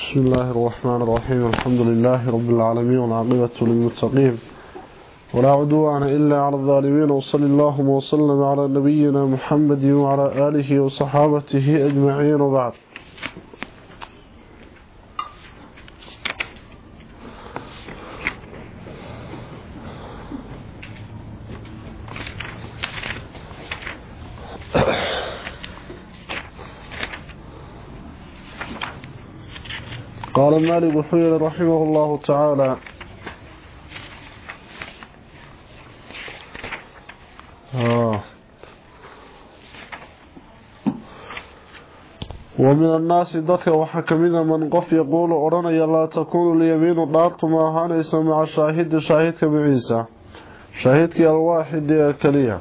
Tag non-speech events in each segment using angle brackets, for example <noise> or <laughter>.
بسم الله الرحمن الرحيم الحمد لله رب العالمين والعاقبة للمتقين ولا عدوان إلا على الظالمين وصلى الله وسلم على نبينا محمد وعلى آله وصحابته أجمعين وبعد قال مالك حير رحمه الله تعالى. آه. ومن الناس ذاتك وحكمنا من قف يقول أرني لا تكون اليمين دارت ما هانيس مع شاهد شاهدك بعيسى. شاهدك الواحد كلية.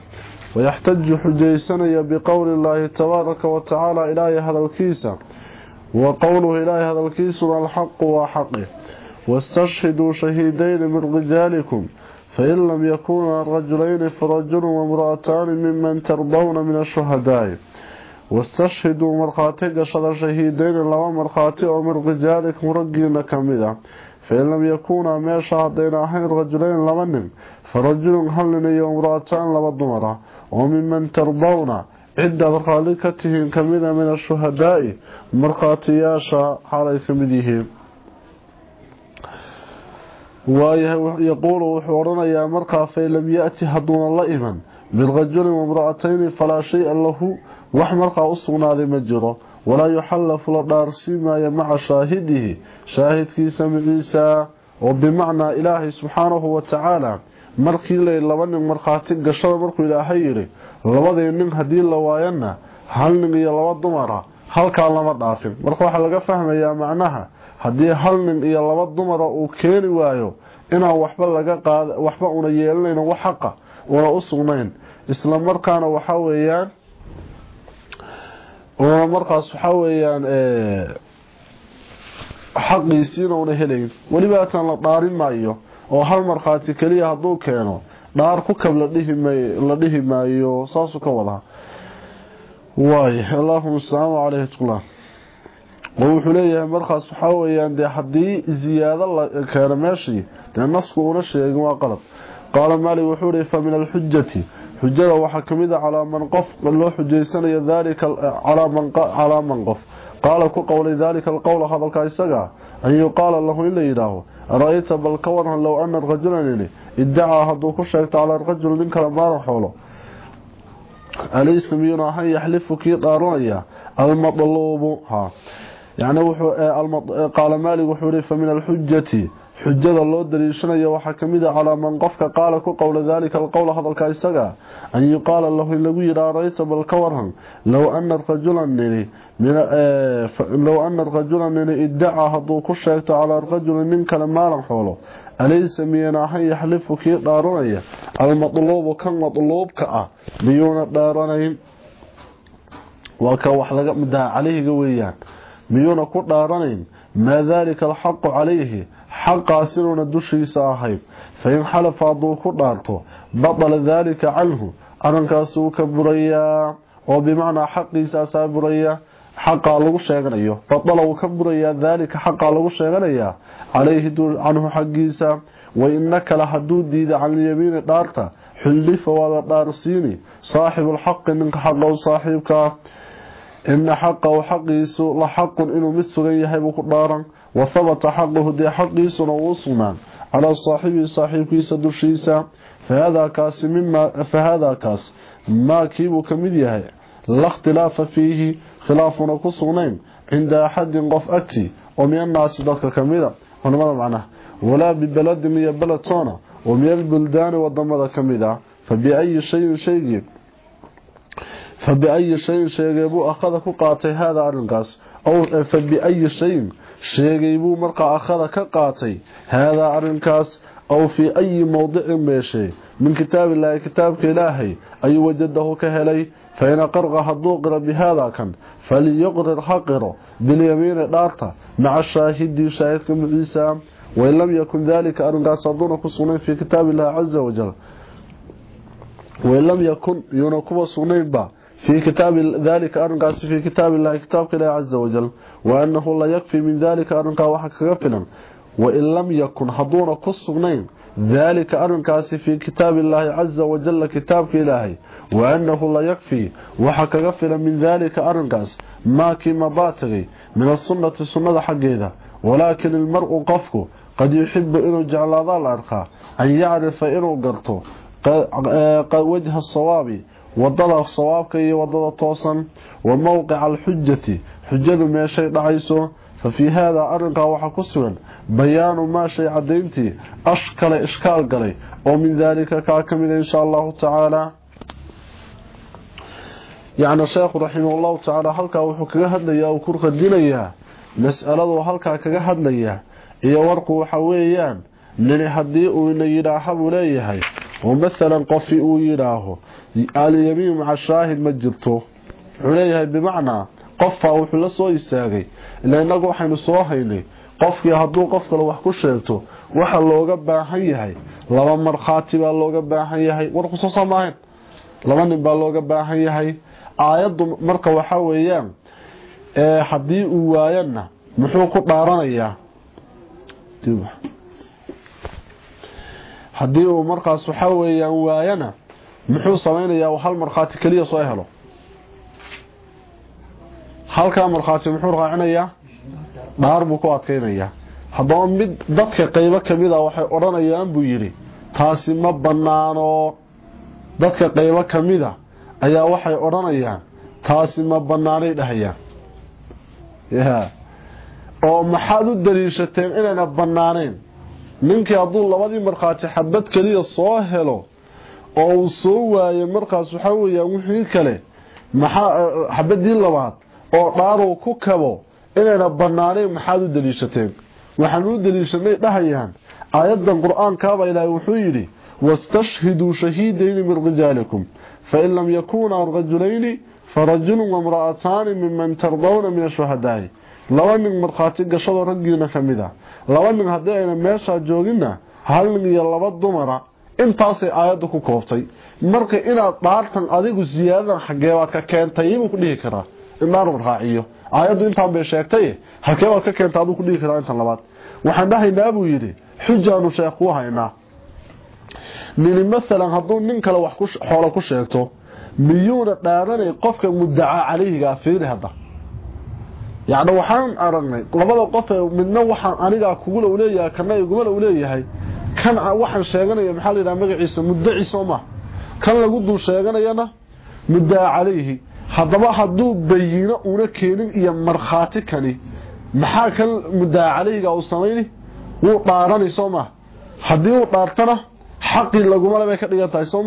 ويحتج حجيسني بقول الله تبارك وتعالى إلهي هذا الكيسة وقوله إلهي هذا الكيس الحق وحقه. واستشهدوا شهيدين من رجالكم فإن لم يكونا رجلين فرجل وامرأتان ممن ترضون من الشهداء. واستشهدوا مرخاتي قشد شهيدين لما مرخاتي ومن رجالكم رجلين كمدا فإن لم يكونا ما شهدين أحين رجلين لمنهم فرجل هلني وامرأتان لما دمرا وممن ترضون cidda markhaali ka tihiin kamida min ashuhadaai markhaatiyaasha xaalay ka mid yihiin. Yaquulu wuxuu odhanayaa markaa fain lam yaati hadduuna la iman birajulin wamra-atayni falaa shay-a lahu wax markaa u sugnaaday ma jiro. Walaa yuxallafu la dhaarsii maayo maca shaahidihi shaahidkiisa maciisa oo bimacnaa ilaahay subxaanahu watacaala markii lay laba nin markhaati gashada markuu ilaahay yidhi labadii nin haddii la waayana hal nin iyo laba dumara halkaa lama dhaafin. Marka waxaa laga fahmayaa macnaha haddii hal nin iyo laba dumara uu keeni waayo inaan waxba laga qaad waxba una yeelanayn wax xaqa una u sugnayn isla markaana waxa weeyaan una markaas waxa weeyaan xaqiisiina una helayn. Welibaatan la dhaarin maayo oo hal markhaati keliya hadduu keeno dhaar ku kab la dhihi maayo saasuu ka wadaa waay allahuma asalaamu caleyh oo wuxuu leeyahay markaas waxaa weyaan dee haddii ziyaado la keeno meeshii dee nasku una sheegin waa qalad. Qaala maalik wuxuu ihi fa min alxujati xujada waxaa ka mid a calaa man qof loo xujaysanayo dalika calaa man qof. Qaala ku qowlay daalika alqowla hadalka isaga an yuqaala lahu in la yidhaaho low ana rajulanini iddacaa hadduu ku sheegto calaa rajul nin kale maalan xoolo alaysa miyuuna ahan yaxlifu kii dhaaranaya almadluubu ha yani qaala maalig wuxuu ihi fa min alxujati xujada loo daliishanayo waxaa ka mid a calaa man qofka qaala ku qowla daalika alqowla hadalka isaga an yuqaala lahu in lagu yidha rayta bal ka waran low ana rajula nini iddacaa hadduu ku sheegto calaa rajuli nin kale maalan xoolo alaysa miyana ahan yaxlifu kii dhaaranaya almadluubu kan madluubka ah miyuuna dhaaranayn? Waa ka wax laga mudaa calayhiga weeyaan. Miyuuna ku dhaaranayn maa daalika alxaqu calayhi xaqaas inuuna dushiisa ahayn fain xalafa hadduu ku dhaarto batala daalika canhu arrinkaasuu ka burayaa oo bimacnaa xaqiisaasaa buraya xaqaa lagu sheeganayo. Batala wuu ka burayaa daalika xaqaa lagu sheeganayaa calayhi canhu xaggiisa waina kale hadduu diida canyamiini dhaarta xullifa waada dhaarsiini saaxibulxaqi ninka xaqa u saaxiibkaa ina xaqahu xaqiisu la xaqun inuu mid sugan yahay buu ku dhaaran وثبت حقه دي حقه سنة وصنة على صاحبه صاحبه سد الشيسة فهذا كاس مما فهذا كاس. ما كيبو كميديه لا اختلاف فيه خلاف نقصونين عند أحد قف أكتي. ومن الناس دكا كميدا ونماذا معنا. ولا ببلد من يبلدتونا ومن البلدان وضمد كميدا فبأي شيء شيء فبأي شيء شيء يبو أخذك قاتي هذا على القاس. أو فبأي شيء sheegay buu markaa akhada ka qaatay haadaa arrinkaas aw fii ayi mowdicin meeshay min kitaabiillaahi kitaabka ilaahay ayuu wajadahu ka helay fain aqarqa hadduu qiro bihaada kan faliyuqrir ha qiro bilyamiini dhaarta maca shaahidii shaahidka maciisa wain lam yakun daalika arrinkaas hadduuna ku sugnayn fii kitaabi illaahi caza wajal wain lam yakun yuuna kuwa sugnaynba في كتاب ذلك أرنقاس في كتاب الله كتاب الله عز وجل وأنه لا يكفي من ذلك أرنقا وحك غفلا وإن لم يكن حضور كالصغنين ذلك أرنكاس في كتاب الله عز وجل كتاب إلهي. وأنه لا يكفي وحك غفلا من ذلك أرنكاس ما كما باتغي من السنة السنة حقيدة ولكن المرء قفك. قد يحب إنه جعل ذا الأرقى. أن يعرف إنه قرطه. وجه الصواب. Waddada sawaabka iyo waddada toosan wa mawqica alxujati xujadu meeshay dhacayso. Fa fii haadaa arrinkaa waxaa ku sugan bayaanu maa shay cadayntii ashkale ishkaal galay oo min daalika kaa ka mida insha allahu tacaala. Yacni sheekhu raximahullahu tacaala halkaa wuxuu kaga hadlayaa uu ku radinayaa mas'aladu halkaa kaga hadlayaa iyo warku waxa weeyaan nini haddii uu ina yidhaaha buu leeyahay oo maalan qofi uu yidhaaho alyamiin maca shaahid ma jirto. Wuxuu leeyahay bimacnaa qofbaa wuxuu la soo istaagay ila innagu waxaynu soo haynay. Qofkii hadduu qof kale wax ku sheegto waxa looga baahan yahay. Laba markhaati baa looga baahan yahay. Warku soo saamaahayn laba nin baa looga baahan yahay. Aayaddu marka waxaa weeyaan haddii uu waayana muxuu ku dhaaranayaa haddii uu markaas waxaa weeyaan waayana muxuu samaynayaa hal markhaati keliya soo helo? Halkaa markhaati muxuu raacinayaa? Dhaar buu ku adkaynayaa. Haddaba mid dadka qaybo kamida waxay odhanayaan buu yidhi taasi ma bannaano. Dadka qaybo kamida ayaa waxay odhanayaan taasi ma bannaanay dhahayaan. Oo maxaad u daliishateen inayna bannaanayn ninkii hadduu labadii markhaati xabad keliya soo helo oo uu soo waayay markaas waxaa weeyaan wixii kale maxaa xabadii labaad oo dhaaruu ku kabo inayna bannaanayn maxaad u daliishateen waxaan u daliishanay dhahayaan aayadan qur'aankaaba ilaahay wuxuu yidhi wastashhiduu shahiidayni min rijaalikum fain lam yakunaa rajulayni farajulun wamra'ataani miman tardawna min ashuhadaai. Laba nin markhaati gashadoo raggiina ka mid a laba nin haddii ayna meeshaa jooginna hal nin iyo laba dumara intaasay aayadda ku koobtay. Marka inaad dhaartan adigu siyaadadan xageebaad ka keentay buu ku dhihi karaa. In dhaar raaciyo. Aayaddu intaan bay sheegtay halkeebaad ka keenta aduu ku dhihi karaa intan labaad. Waxaan dhahaynaa buu yidhi xujaanu sheekh kuu haynaa. Nini masalan hadduu nin kale wax xoolo ku sheegto miyuuna dhaaranay qofka mudacaa calayhigaa fiiri hadda yacni waxaan aragnay labada qof ee midna waxaan anigaa kugula u leeyahay kana igumala u leeyahay. Kan waxaan sheeganaya maxaa la magaciisa muddaci soo ma. Kan lagu dul sheeganayana muddaa calayhi. Haddaba hadduu bayino una keenin iyo markhaati kani. Maxaa kan muddaa calayhiga uu samayni? Wuu dhaarani soo ma. Haddii uu dhaartana xaqii lagumale bay ka dhigan tahay soo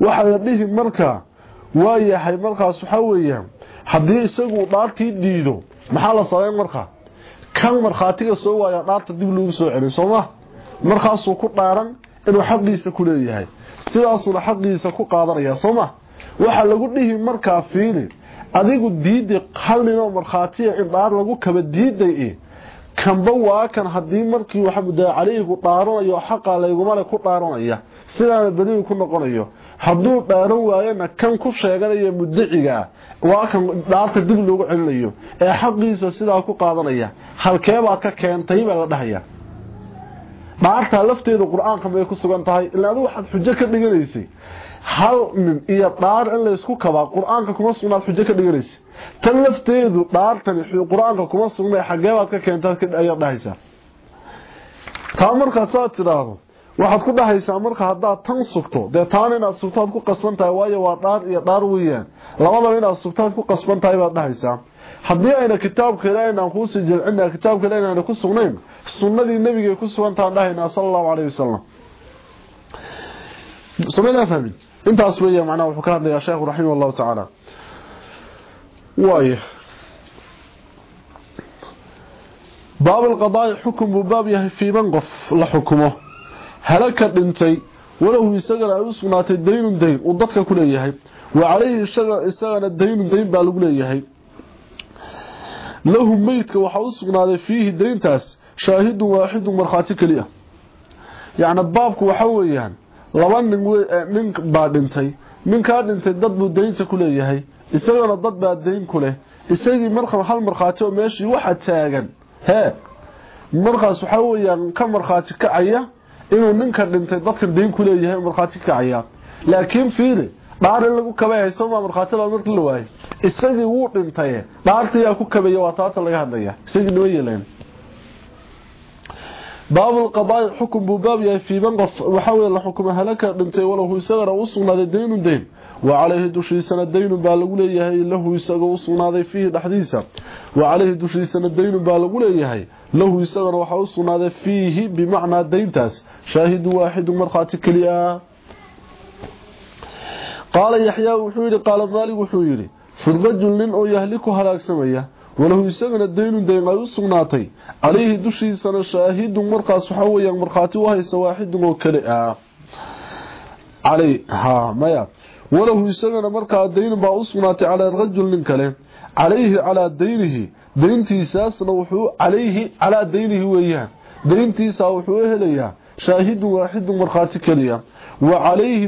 waxaa la dhihi markaa waa yahay markaas waxaa weeyaan haddii isagu dhaartii diido maxaa la samayn markaa kan markhaatiga soo waaya dhaarta dib loogu soo celin soo ma? Markaasuu ku dhaaran inuu xaqiisa ku leeyahay. Sidaasuuna xaqiisa ku qaadanaya soo ma? Waxaa lagu dhihi markaa fiili adigu diiday hal ninoo markhaatiya in dhaar lagu kaba diiday kanba waa kan haddii markii waxa muddaa calayhigu dhaaranayo xaqaa laygumale ku dhaaranaya. Sidaana beligu ku noqonayo hadduu dhaaran waayana kan ku sheeganaya mudaciga waa kan dhaarta dib loogu celinayo ee xaqiisa sidaa ku qaadanaya halkeebaad ka keentay baa la dhahaya. Dhaarta lafteedu qur'aanka may ku sugan tahay ilaa adigu waxaad xujo ka dhiganaysay. Hal nin iyo dhaar in laysku kabaa qur'aanka kuma sugnaad xujo ka dhiganaysay. Tan lafteedu dhaartani qur'aanka kuma sugnay xageebaad ka keentaad ayaad dhahaysaa taa markaad saad tidhaahdo waxaad ku dhahaysaa marka haddaad tan sugto dee taana inaad sugtaad ku qasban tahay waayo waa dhaar iyo dhaar weeyaan labadaba inaad sugtaad ku qasban tahay baad dhahaysaa haddii ayna kitaabka ilaahay inaan kuusii jilcina kitaabka ilahay inaana ku sugnayn sunnadii nebigay ku sugantaan dhahaynaa sala allahu calayhi wasalam sunnada fahmin intaas weeya macnaha wuxuu ka hadlayaa sheekhu raximah allahu tacaala waayo baab alqadaa'i xukun buu baab yahay fii man qof la xukumo halaka dhintay walahu isagana ay u sugnaatay daynun dayn uu dadka ku leeyahay wa calayhi isagana daynun dayn baa lagu leeyahay. Lahu meydka waxaa u sugnaaday fiihi dayntaas shaahidun waaxidun markhaati keliya yacni baabku waxa weeyaan laba nin nin baa dhintay ninkaa dhintay dad buu daynta ku leeyahay isagana dad baa dayn ku leh. Isagii markaa hal markhaati oo meeshii waxa taagan hee markaas waxaa weeyaan ka markhaati kacaya inuu ninka dhintay dadka dayn ku leeyahay markhaati kacaya laakiin fiiri dhaar in lagu kabay hayso ma markhaati la markii la waayay isagii wuu dhintay dhaartii ku kabaya waa taata laga hadlaya isagii noo yeeleen باب القضاء حكم بباب في من قف وحاول الحكم هلك دنتي وله يسغر وسناد دين دين وعليه دشي سنه دين با لغو ليهي له يسغر وسناد فيه دحديسا وعليه دشي سنه دين با لغو ليهي له يسغر waxa u sunaade fihi bimacna shaahid waahid markhaati kaliya قال يحيى وحيري قال مالك وحيري في الرجل لن أو يهلك هلاك سميه وله يسغنا دين دين u sugnaatay عليه waxa weeyaan markhaati u haysa waaxidun oo kale ah علي ها maya وله markaa dayn baa u sugnaatay على الرجل nin kale عليه على دينه dayntiisaasna wuxuu عليه على دينه weeyaan dayntiisa wuxuu helayaa shaahid waaxid markhaati kaliya وعليه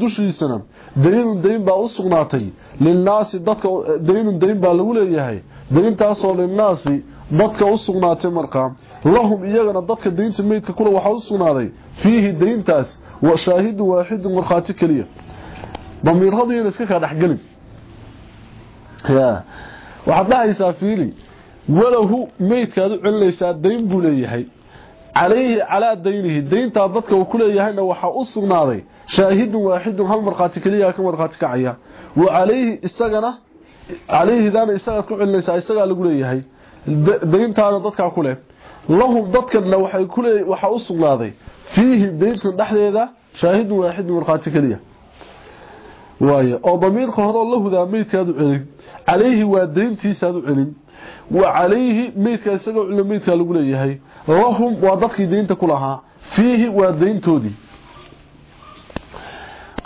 dushiisana dayn dayn baa u sugnaatay lilnaasi dadka dayn dayn baa lagu leeyahay dayntaasoo lilnaasi dadka u sugnaatay markaa lahum iyagana dadka daynta meydka kule waxaa u sugnaaday fiihi dayntaas wa shaahidu waaxidu markhaati keliya damiiradiina iska kaa dhexgelin waxaad dhahaysaa fiili walahu meydkaad u buu leeyahay calayhi calaa daynihi dayntaa dadka uu ku leeyahayna waxaa u sugnaaday shaahidun waaxidun hal markhaati keliya ka markhaati kacaya wa calayhi isagana calayhidaana isagaad ku celinaysaa isagaa lagu leeyahay dayntaana dadkaa ku leh lahum dadkana waxay ku leey waxaa u sugnaaday fiihi dayntan dhexdeeda shaahidun waaxidun markhaati keliya waaye oo damiirka hore lahudaa meydkaad u celin calayhi waa dayntiisaad u celin wa calayhi meydka isagoo celin meydkaa lagu leeyahay وهم وضخ دينت كلها فيه ودينتودي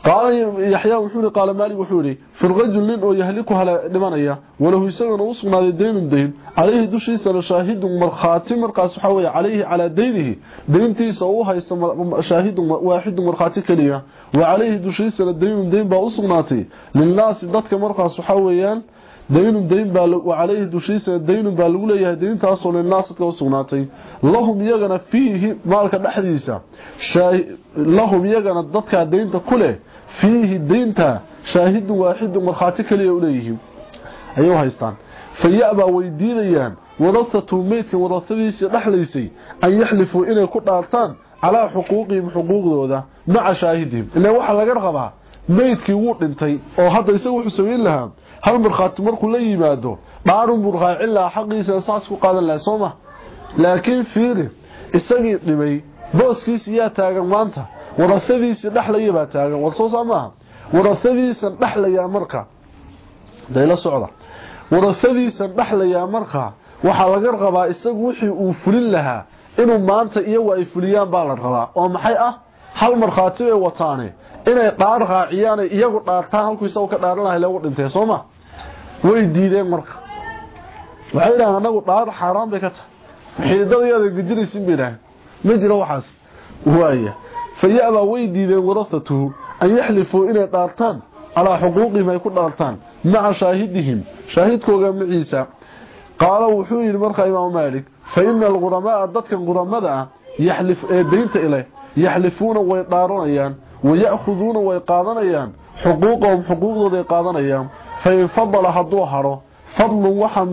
قال يحيى وحوري قال مالي وحوري في الغجل لين أو يهلكو هلا دمانيا ولو يسغنا وسغنا دين دين. عليه دشي سنة شاهد مر خاتم مر عليه على دينه. دينتي سو هي شاهد واحد مر خاتم كليا وعليه دشي سنة دين دين با وسغناتي للناس دتك مر قاسو daynun dayn baa wacalayhi dushiisa daynun baa lagu leeyahay dayntaasoo linaas dadka u sugnaatay lahum iyagana fiihi maalka dhexdiisa lahum iyagana dadkaa deynta ku leh fiihi daynta shaahidun waaxidun markhaati keliya u leeyihiin. Ayay haystaan. Fa ya-baa way diidayaan wadafatu meydkan wadafadiisii dhexlaysay an yaxlifuu inay ku dhaartaan calaa xuquuqihim xuquuqdooda maca shaahidihim. Ilaan waxaa laga rabaa meydkii wuu dhintay oo hadda isaga wuxuu samayn lahaa hal markhaati markuu la yimaado dhaarun buu raacin xaqiisa saas ku qaadan lahaa sooma laakiin fiiri isagii dhimay booskiisi yaa taagan maanta warasadiisii dhexlaya baa taagan war soo saamaaha warasadiisan dhexlayaa marka dayla socda warasadiisan dhexlayaa marka waxaa laga rabaa isagu wixii uu fulin lahaa inuu maanta iyagu ay fuliyaan baa la rabaa oo maxay ah? Hal markhaati bay wataane inay dhaar raaciyaan iyagu dhaartaan halkuu isagu ka dhaaran lahay lagu dhintay sooma way diideen marka. Waxay yidhahaan anagu dhaar xaaraan bay ka tahay. Xiidadayaada gejinaysin bay yidhaaheen ma jiro waxaas. Waaya fayabaa way diideen warasatuhu an yaxlifuu inay dhaartaan calaa xuquuqihim ay ku dhaartaan maca shaahidihim shaahidkooga maciisa. Qaala wuxuu yidhi markaa imaamu maalik fa ina alquramaaa dadkan quramada ah daynta ileh yaxlifuuna way dhaaranayaan qaadanayaan fain fadala hadduu haro fadlun waxaan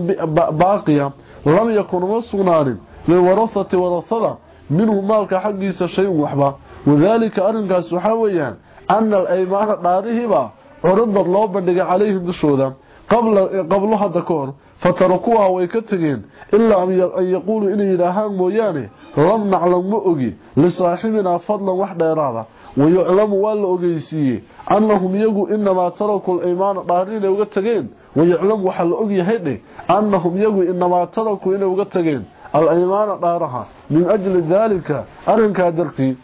baaqiya lam yakun uma sugnaanin lilwarasati warasada minhu maalka xaggiisa shay-un waxba wadaalika arrinkaas waxaa weeyaan ana alaymaana dhaarihiiba curidad loo bandhigay calayhim dushooda qablo hadda ka hor fatarakuuha way ka tegeen ilaa an yaquuluu inay yidhaahaan mooyaane lam naclam ma ogi lisaaxibinaa fadlan wax dheeraada wayuclamu waa la ogeysiiyey annahum iyagu inamaa tarakuu alaymaana dhaari inay uga tageen wayuclamu waxaa la ogyahay dheh annahum iyagu inamaa tarakuu inay uga tageen alaymaana dhaaraha min ajli daalika arrinkaa dartii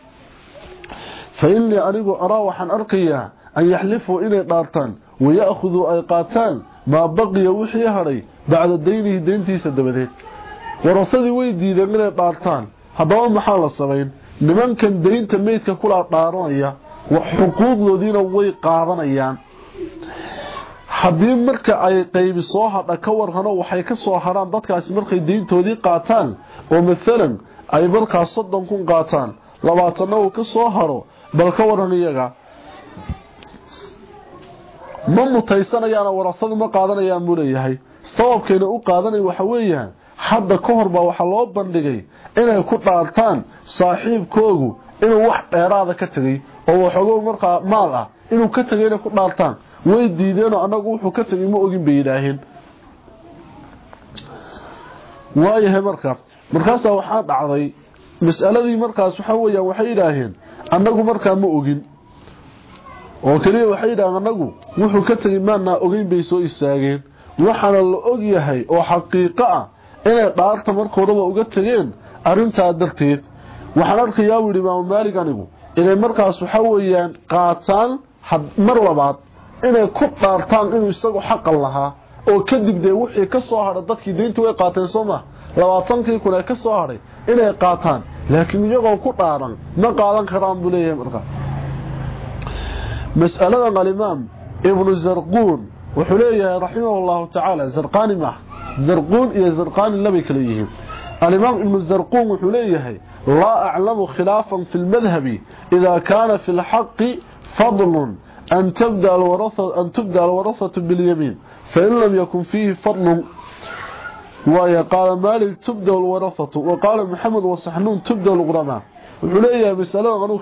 fa innii anigu araa waxaan arkayaa an yaxlifuu inay dhaartaan waya'khuduu ay qaataan maa baqiya wixii hadhay bacda daynihi dayntiisa dabadeed warasadii way diideen inay dhaartaan haddaba maxaa la samayn nimankan daynta meydka kulaa dhaaranaya xuquuqdoodiina way qaadanayaan. Haddii marka ay qaybi soo hadha ka warhano waxay ka soo haraan dadkaasi markay diintoodii qaataan oo maalan ay markaas soddon kun qaataan labaatanna uu ka soo haro bal ka waran iyaga. Ma mutaysanayaana warasadu ma qaadanayaan buu leeyahay. Sababkayna u qaadanay waxa weeyaan hadda ka hor baa waxaa loo bandhigay inay ku dhaartaan saaxiibkoogu inuu wax dheeraada ka tegay oo waxoogo markaa maal ah inuu ka tegay inay ku dhaartaan way diideenoo annagu wuxuu ka tegay ma ogin bay yidhaaheen waayahay marka markaasaa waxaa dhacday mas'aladii markaas waxa weeyaan waxay yidhaaheen annagu markaa ma ogin. Oo keliya waxay yidhaaheen annagu wuxuu ka tegay maanaa ogeyn bay soo istaageen. Waxaana la og yahay oo xaqiiqo ah inay dhaarta markoodaba uga tegeen arrintaa darteed. Waxaan arkayaa buu yidhi imaamu maalig anigu inay markaas waxa weeyaan qaataan mar labaad inay ku dhaartaan inuu isagu xaqan lahaa oo kadib dee wixii ka soo hadhay dadkii diinta way qaateen soo ma? Labaatankii kun ee ka soo hadhay inay qaataan. Laakiin iyagoo ku dhaaran ma qaadan karaan buu leeyahay markaa mas'aladan alimaam ibnu zarquun wuxuu leeyahay raximah llahu tacaala zarqaani maaha زرقون يا زرقان لم ليهم الإمام ابن الزرقون حليه لا أعلم خلافا في المذهب إذا كان في الحق فضل أن تبدأ الورثة, أن تبدأ الورثة باليمين فإن لم يكن فيه فضل. وقال مالك تبدأ الورثة وقال محمد وصحنون تبدأ الغرمان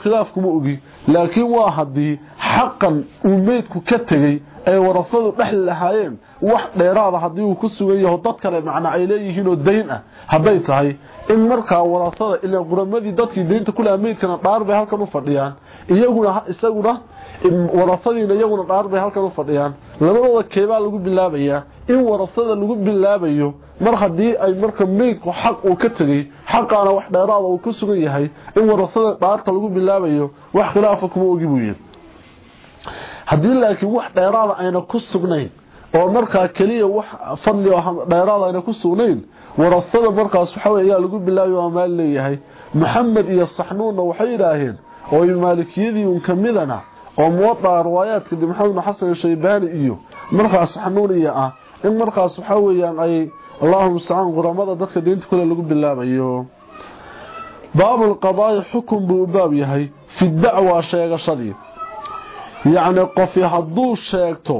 khilaafkuma ogi laakiin waa haddii xaqan uu meydku ka tegey ay warafadu dhexli lahaayeen wax dheeraada haddii uu ku sugan yaho dad kale macnaa ay leeyihiinoo dayn ah hadday tahay in markaa warafada ilaa quramadii dadkii daynta kulaha meydkana dhaar bay halkan u fadhiyaan iyaguna isaguna warafadiina iyaguna dhaar bay halkan u fadhiyaan labadooda keebaa lagu bilaabayaa in warafada lagu bilaabayo mar haddii ay marka meydku xaq uu ka tegey xaqaana wax dheeraada uu ku sugan yahay in warafada dhaarta lagu bilaabayo wax khilaafa kuma ogi buu yidhi haddii laakiin wax dheeraada ayna ku sugnayn oo markaa keliya wax fadli oo dheeraada ayna ku sugnayn warafada markaas waxa wey lagu bilaabayo waa maal leeyahay. Maxamed iyo saxnuunna waxay yidhaaheen oo maalikiyadii un ka midana oo muwadaa riwaayaadka di maxamed bn xasan shaybaani iyo markaas saxnuun iyo ah in markaas waxa weeyaan ay allahuma mustacaan quramada dadka diinta kule lagu bilaabayo baabu lqadaa'i xukun buu baab yahay. Fi dacwa sheegashadii. Yacni qofi hadduu sheegto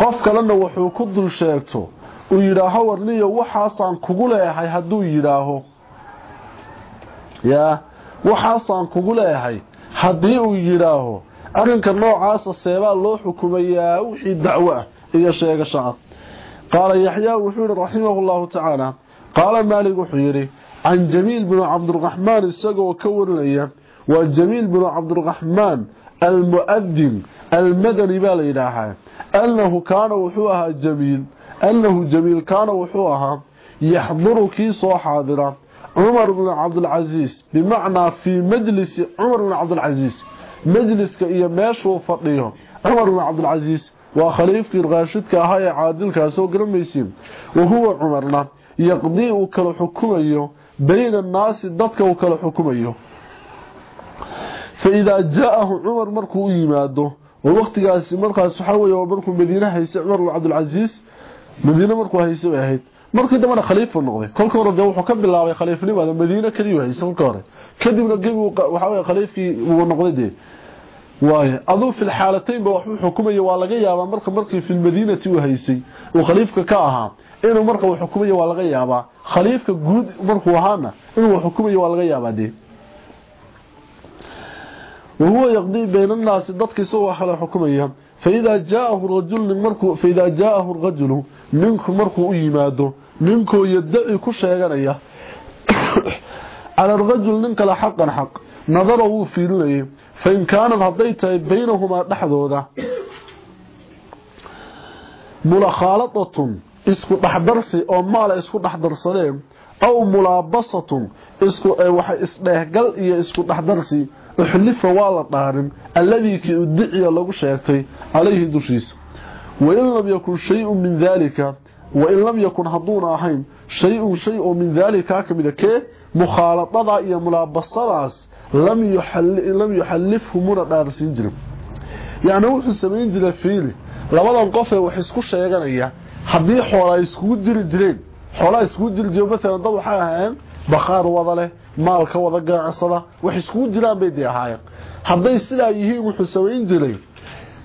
qof kalena wuxuu ku dul sheegto uu yidhaaho warniyo waxaasaan kugu leeyahay hadduu yidhaaho. Yaa waxaasaan kugu leeyahay haddii uu yidhaaho. Arrinka noocaasa seebaa loo xukumayaa wixii dacwo ah iyo sheegasho ah قال يحيى وحير رحمه الله تعالى. قال مالك وحيري عن جميل بن عبد الرحمن السقا وكور لي وجميل بن عبد الرحمن المؤذن المدني بالإلهة أنه كان وحوها جميل أنه جميل كان وحوها يحضر كيسو حاضرة. عمر بن عبد العزيز بمعنى في مجلس عمر بن عبد العزيز. مجلس كأي ماشو فطيه عمر بن عبد العزيز waa khaliifkii raashidka ahaa ee caadilkaasoo garamaysiin wa huwa cumarna. Yaqdii uu kala xukumayo bayna annaasi dadka uu kala xukumayo. Fa idaa jaa-ahu cumar markuu u yimaado oo waqtigaasi markaas waxaa wey markuu madiine haystay cumar bnu cabdilcasiis madiine markuu haystay bay ahayd. Markii dambena khaliifu noqday. Kolka hore dee wuxuu ka bilaabay khaliifnimada madiine keliyu haystay kolka hore. Kadibna khaliifkii uu noqday dee waaye aduu fi lxaalatayn ba waxuu xukumaya waa laga yaabaa marka markii fi lmadiinati uu haystay uu khaliifka ka ahaa inuu marka uu xukumayo waa laga yaabaa khaliifka guud markuu ahaana inuu xukumayo waa laga yaabaa dee wahuwa yaqdii bayna annaasi dadka isagoo kala xukumaya faidaa jaaahu rajul markuu faidaa jaa'ahu rajulu ninku markuu u yimaado ninkoo yadaci ku sheeganaya cala arajul nin kale xaqan xaq nadara baynahumaa dhexdooda mulakhaaladatun isku dhexdarsi oo maala isku dhexdarsadeen aw mulaabasatun waxa isdheehgal iyo isku dhexdarsi uxlifa waa la dhaarin alladii kii udiciya lagu sheegtay calayhi dushiisa wain lam yakun shay-un min daalika wain lam yakun hadduuna ahayn shay-un shay oo min daalika ka mida kee mukhaaladadaa iyo mulaabasadaas lam yuxallifhu muna dhaarsiin jirin. Yacni wuxuu samayn jira fiili. Labadan qof ee wax isku sheeganaya haddii xoola iskugu diri jireen xoolaa iskugu diri jire maalan dad waxay ahaayeen bakhaar wada leh maalka wada ganacsada wax iskugu jiraan bay dee ahaayeen. Hadday sidaa yihiin wuxuu samayn jiray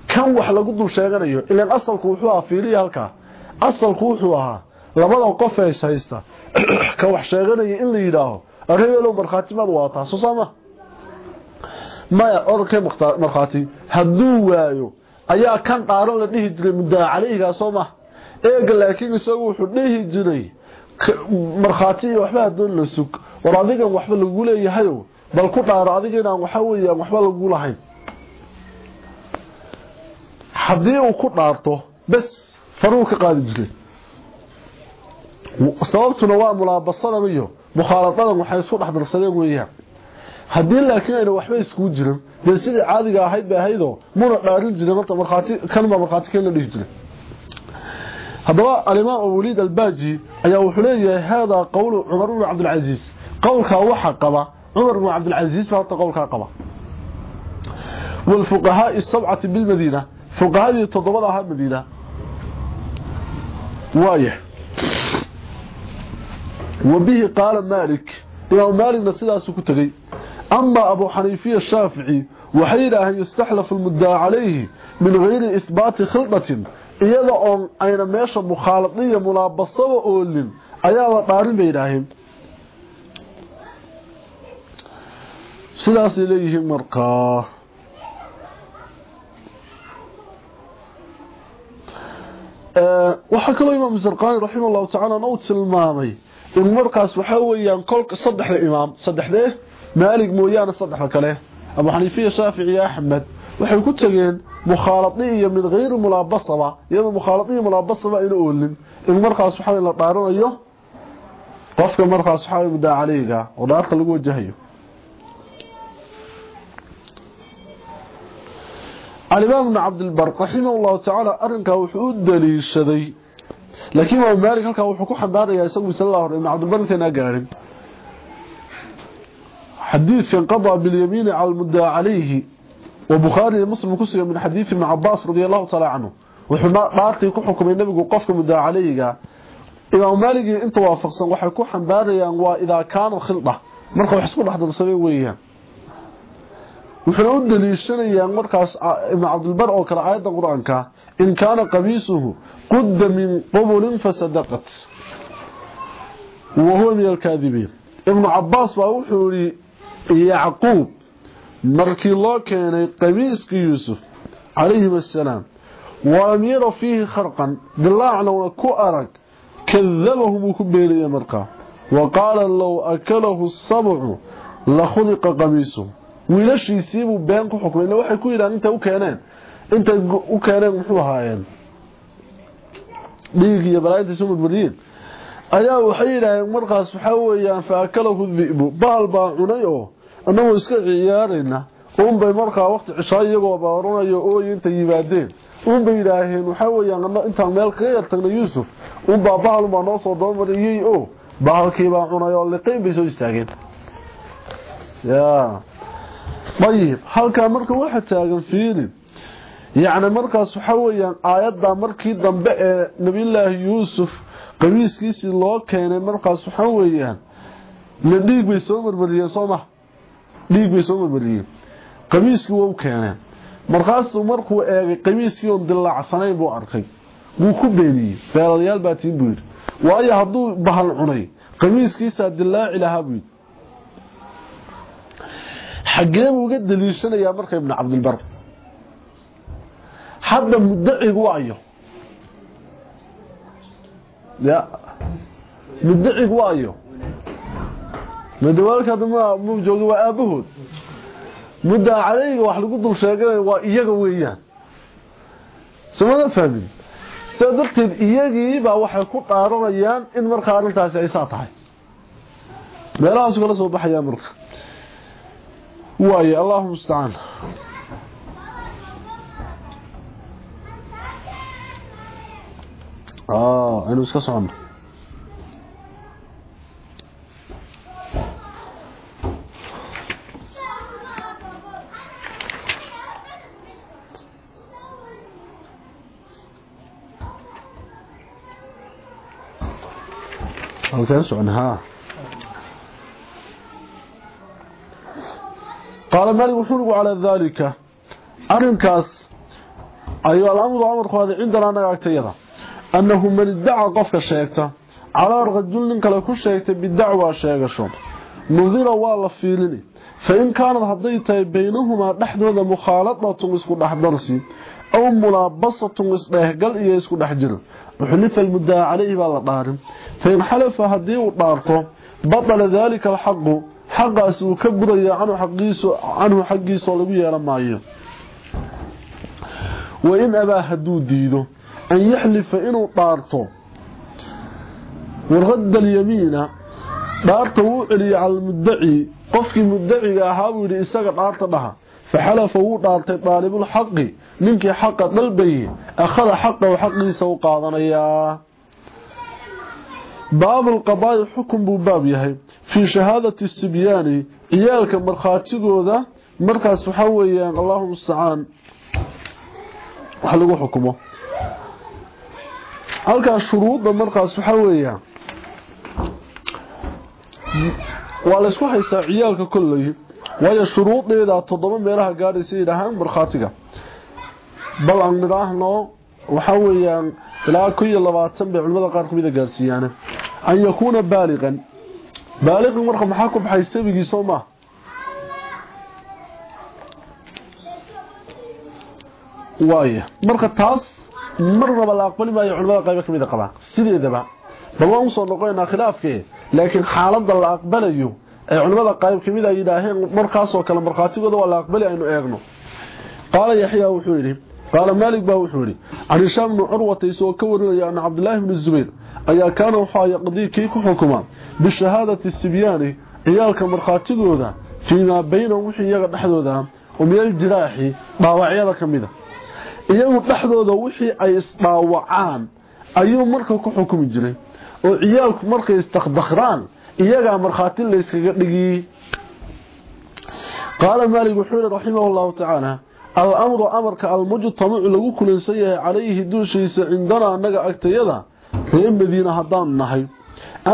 kan wax lagu dul sheeganayo ilaan asalku wuxuu ahaa fiiliya halkaa asalku wuxuu ahaa labada qof ee haysta <clears throat> ka wax sheeganaya in la yidhaaho areelow markhaatimaad wadataa soo saama maya odalkee markhaati hadduu waayo ayaa kan dhaaran la dhihi jiray muddaa calayhigaa soo maha eega laakiin isagu wuxuu dhihi jiray markhaati iyo waxba hadoon la sug. War adigan waxba lagu leeyahayo bal ku dhaaro adiga inaan waxa weeyaan waxba lagu lahayn. Haddii uu ku dhaarto bes faruu ka qaadi jiray. Sababtuna waa mulaabasadan iyo mukhaalaadadan waxay isku dhex darsadeen weeyaan haddii laakiin ayna waxba iskugu jirin dee sidii caadiga ahayd bay ahaydoo muna dhaarin jiray marka markhaati kanbaa markhaati keen la dhihi jiray haddaba alimaam abulid albaaji ayaa wuxuu leeyahay haadaa qowlu cumar bnu cabdilcasiis qowlkaa waxaa qaba cumar bnu cabdilcasiis baa horta qowlkaa qaba waalfuqahaai asabcati bilmadiina fuqahadii toddobada ahaa madiina waaya wabihi qaala maalik imaam maaligna sidaasuu ku tegey أما أبو حنيفية الشافعي وحيدا يستحلف المدعى عليه من غير إثبات خلطة إذا أن أين ماشا مخالطية ملابسة وأولن أيا وطار بيناهم سلاس إليه مرقاه وحكى له إمام الزرقاني رحمه الله تعالى نوت المامي. المرقاس وحاول ينقل صدح الإمام. صدح ليه؟ Maalig mooyaane saddexda kale abu xaniifiya shaafici iyo axmed waxay ku tegeen mukhaaladi iyo min hayri mulaabasaba iyadoo mukhaaladi iyo mulaabasaba ayna oolin. In markaas waxaa la dhaaranayo qofka markaas waxaa muddaa caleyga oo dhaarta lagu wajahayo. Alimaam ibn cabdilbar raximah llahu tacaala arrinkaa wuxuu u daliishaday laakiin imaam maalik halkaa wuxuu ku xambaarayaa isagu masalada hore ibn cabdilbar intaynaa حديث انقضى باليمين على المدعى عليه وبخاري ومسلم كسر من حديث ابن عباس رضي الله تعالى عنه وحما دارتي ku xukumay nabigu qofka mudaacalayga imaam maaligi inta waafaqsan waxay ku xambaarayaan waa idaa kaanu khilda. Marka wax isku dhaxdalsamay weeyaan. Wuxuu u daliishanayaan markaas ibn abdulbar oo kale aayada quraanka in kaana qamiisuhu qudda min qubulin fasadaqat wa huwa min al-kaadibin ibn abbas baa wuxuu yiri yara fiihi kharqan dilaacnawna ku arag kadabahu buu ku beenaya markaa wa qaala low akalahu sabcu la khudiqa qamiisuhu wiilashiisiibuu been ku xukmay illa waxay ku yidhahan intay u keeneen intay u keeneen muxuu ahaayeen dhiig iyo balaainta soo mudmadiyiin ayaa waxay yidhaaheen markaas waxaa weeyaan fa akalahu di'bu bahal baa cunay oo annagoo iska ciyaarayna unbay markaa waqti cishaa iyagoo baaranayo ooy intay yimaadeen. Unbay yidhaaheen waxaa weeyaan intaan meel kaga yar tagnay yuusuf unbaa bahal unbaa noo soo dabamariyey oo bahalkiibaa cunay oo liqayn bay soo istaageen. Ayib halkaa marka waxa taagan fiilin yacni markaas waxaa weeyaan aayadda markii dambe ee nabiyullaahi yuusuf qamiiskiisii loo keenay markaas waxaa weeyaan la dhiig bay soo marmariyeen soo maha dhiig bay soo marmariyeen qamiiskii waa u keeneen markaasuu markuu eegay qamiiskii oon dilaacsanayn buu arkay. Wuu ku beeniyey beeladayaal baa tiin buu yidhi. Waayo hadduu bahal cunay qamiiskiisaa dilaaci lahaa buu yidhi. Xaggee buu uga daliishanayaa marka ibnu cabdilbar. Hadda muddacigu waayo. Muddacigu waayo madawaalka hadda ma mu jooga waa aabahood. Muddaa caleyga wax lagu dul sheeganayo waa iyaga weeyaan. Somada fahmin? Sidaa darteed iyagiibaa waxay ku dhaaranayaan in markaa arrintaasi ay saa tahay. Meelahaasu kala soo baxayaa marka. Waaye allahu mustacaan aynu iska socono halkaan soconhaa qaala maalik wuxuu nugu calaa daalika arrinkaas ayuu alamru amarku cindanaa naga agtayada annahu man iddaca qofka sheegta calaa rajul nin kale ku sheegtay bidacwaa sheegasho nudira waa la fiilini fain kaanad hadday tahay baynahumaa dhexdooda mukhaaladatun isku dhexdarsi aw mulaabasatun isdheehgal iyo isku dhex jir. Uxlifa almuddaca calayhi baa la dhaarin. Fain xalafa haddii uu dhaarto badala daalika alxaqu xaqaas uu ka buraya canhu xaggiisaoo lagu yeelan maayo. Wain abaa hadduu diido an yaxlifa inuu dhaarto waradda alyamiina dhaarta wuu celiyey cala almuddaci qofkii muddaciga ahaa yidhi isaga dhaarta dhaha faxalafa wuu dhaartay daalibulxaqi ninkii xaqa dalbayey akhada xaqahu xaqiisa u qaadanayaa baabulqadaa'i xukun buu baab yahay fii shahaadati sibyaani ciyaalka markhaatigooda markaas waxaa weeyaan allahu mustacaan wax lagu xukumo halkaas shuruudda markaas waxaa weeyaan waa laysku haystaa ciyaalka kolley waayo shuruudeeda toddoba meelaha gaadhaysa yidhaahaan markhaatiga bal aan nidhaahno waxaa weeyaan ilaa kun iyo labaatan bay culimada qaar kamida gaadhsiiyaan an yakuuna baaliqan. Baaliqan marka maxaa ku baxay sabigii soo waaya marka taas marnaba la aqbali maayo culimada qaybo kamida qabaan sideedaba bal waan u soo noqonaynaa khilaafkee laakiin xaaladda la aqbalayo ee culimada qayb ka mid ay yidhaaheen markaasoo kale markhaatigooda waa la aqbali aynu eegno. Qaala yaxyaa wuxuu yidhi qaala maalik baa wuxuu yidhi can hishaam bni curwata isagoo ka warinaya ana cabdilaahi bni zubayr ayaa kaana waxaa yaqdii kii ku xukuma bishahaadati sibyaani ciyaalka markhaatigooda fii maa baynahum wixii iyaga dhexdooda oo min aljiraaxi dhaawacyada ka mida iyagu dhexdooda wixii ay isdhaawacaan ayuu marka ku xukumi jiray oo ciyaalku markay istakdakraan iyagaa markhaati layskaga dhigiyey qaala maalik wuxuu yihi raximah llahu tacaala al-amru amarka almujtamacu lagu kulansan yahay calayhi duushiisa cindanaa annaga agtayada ree madiina haddaanu nahay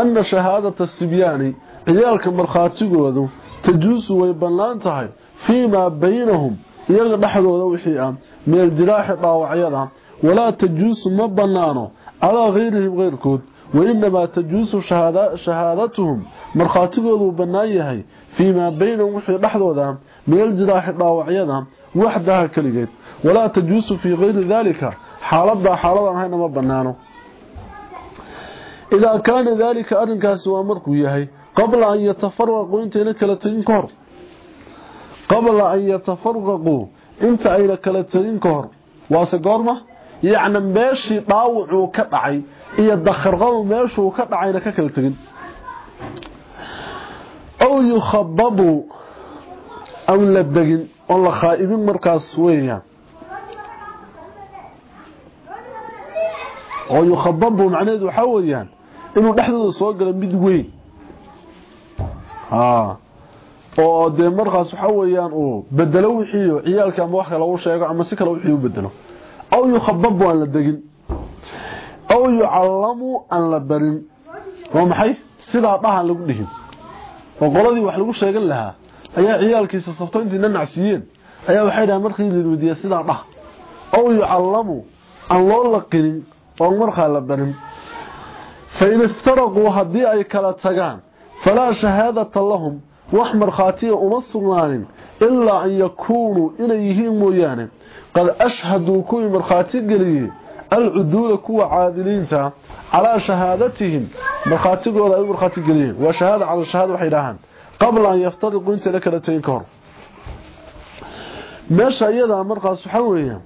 anna shahaadata sibyaani ciyaalka markhaatigoodu tajuusu way bannaan tahay fii maa baynahum iyaga dhexdooda wixii ah min aljiraaxi dhaawacyada walaa tajuusu ma bannaano calaa kayrihim keyrkood وإنما تجوز شهادة شهادتهم. مرخاتق وبنايه فيما بينهم وحضوا ذا من الجراح الضاوعية ذا وحدها كليجيت ولا تجوز في غير ذلك. حالضا حالضا هنا مبنانو إذا كان ذلك أرنكاس ومرقويه قبل أن يتفرقوا أنت لك لتنكر قبل أن يتفرقوا أنت لك لتنكر واسقرمه يعني مباشي طاوع كبعي. Iyo dakharqadu meeshuu ka dhacayna ka kala tegin. Aw yukhababu aan la degin oon la khaa'ibin markaas weeyaan oo yukhababu macnaheedu waxaa weeyaan inuu dhexdooda soo galo mid weyn. Oo dee markaas waxaa weeyaan uu bedelo wixii ciyaalka ama wax kale lagu sheego ama si kale wixii u bedelo aw yukhababu aan la degin aw yucallamu aan la barin waa maxay sidaa dhahan lagu dhihin oo qoladii wax lagu sheegan lahaa ayaa ciyaalkiisa sabto intii nanacsiiyeen ayaa waxay dhahaan markii lidweydiiya sidaa dhah aw yucallamu aan loo laqinin oon markaa la barin fain iftaraquu haddii ay kala tagaan falaa shahaadata lahum wax markhaatiya uma sugnaanin ilaa an yakuunuu inay yihiin mooyaane qad ashhaduu kuwii markhaati geliyey العدود كو عادلين على شهادتهم. مخاطق ولا أي خاطق ليه وشهادة على شهادة وحيراهن قبل أن يفترض قنت لك لتين كور مش أيضا مرقى سحوية.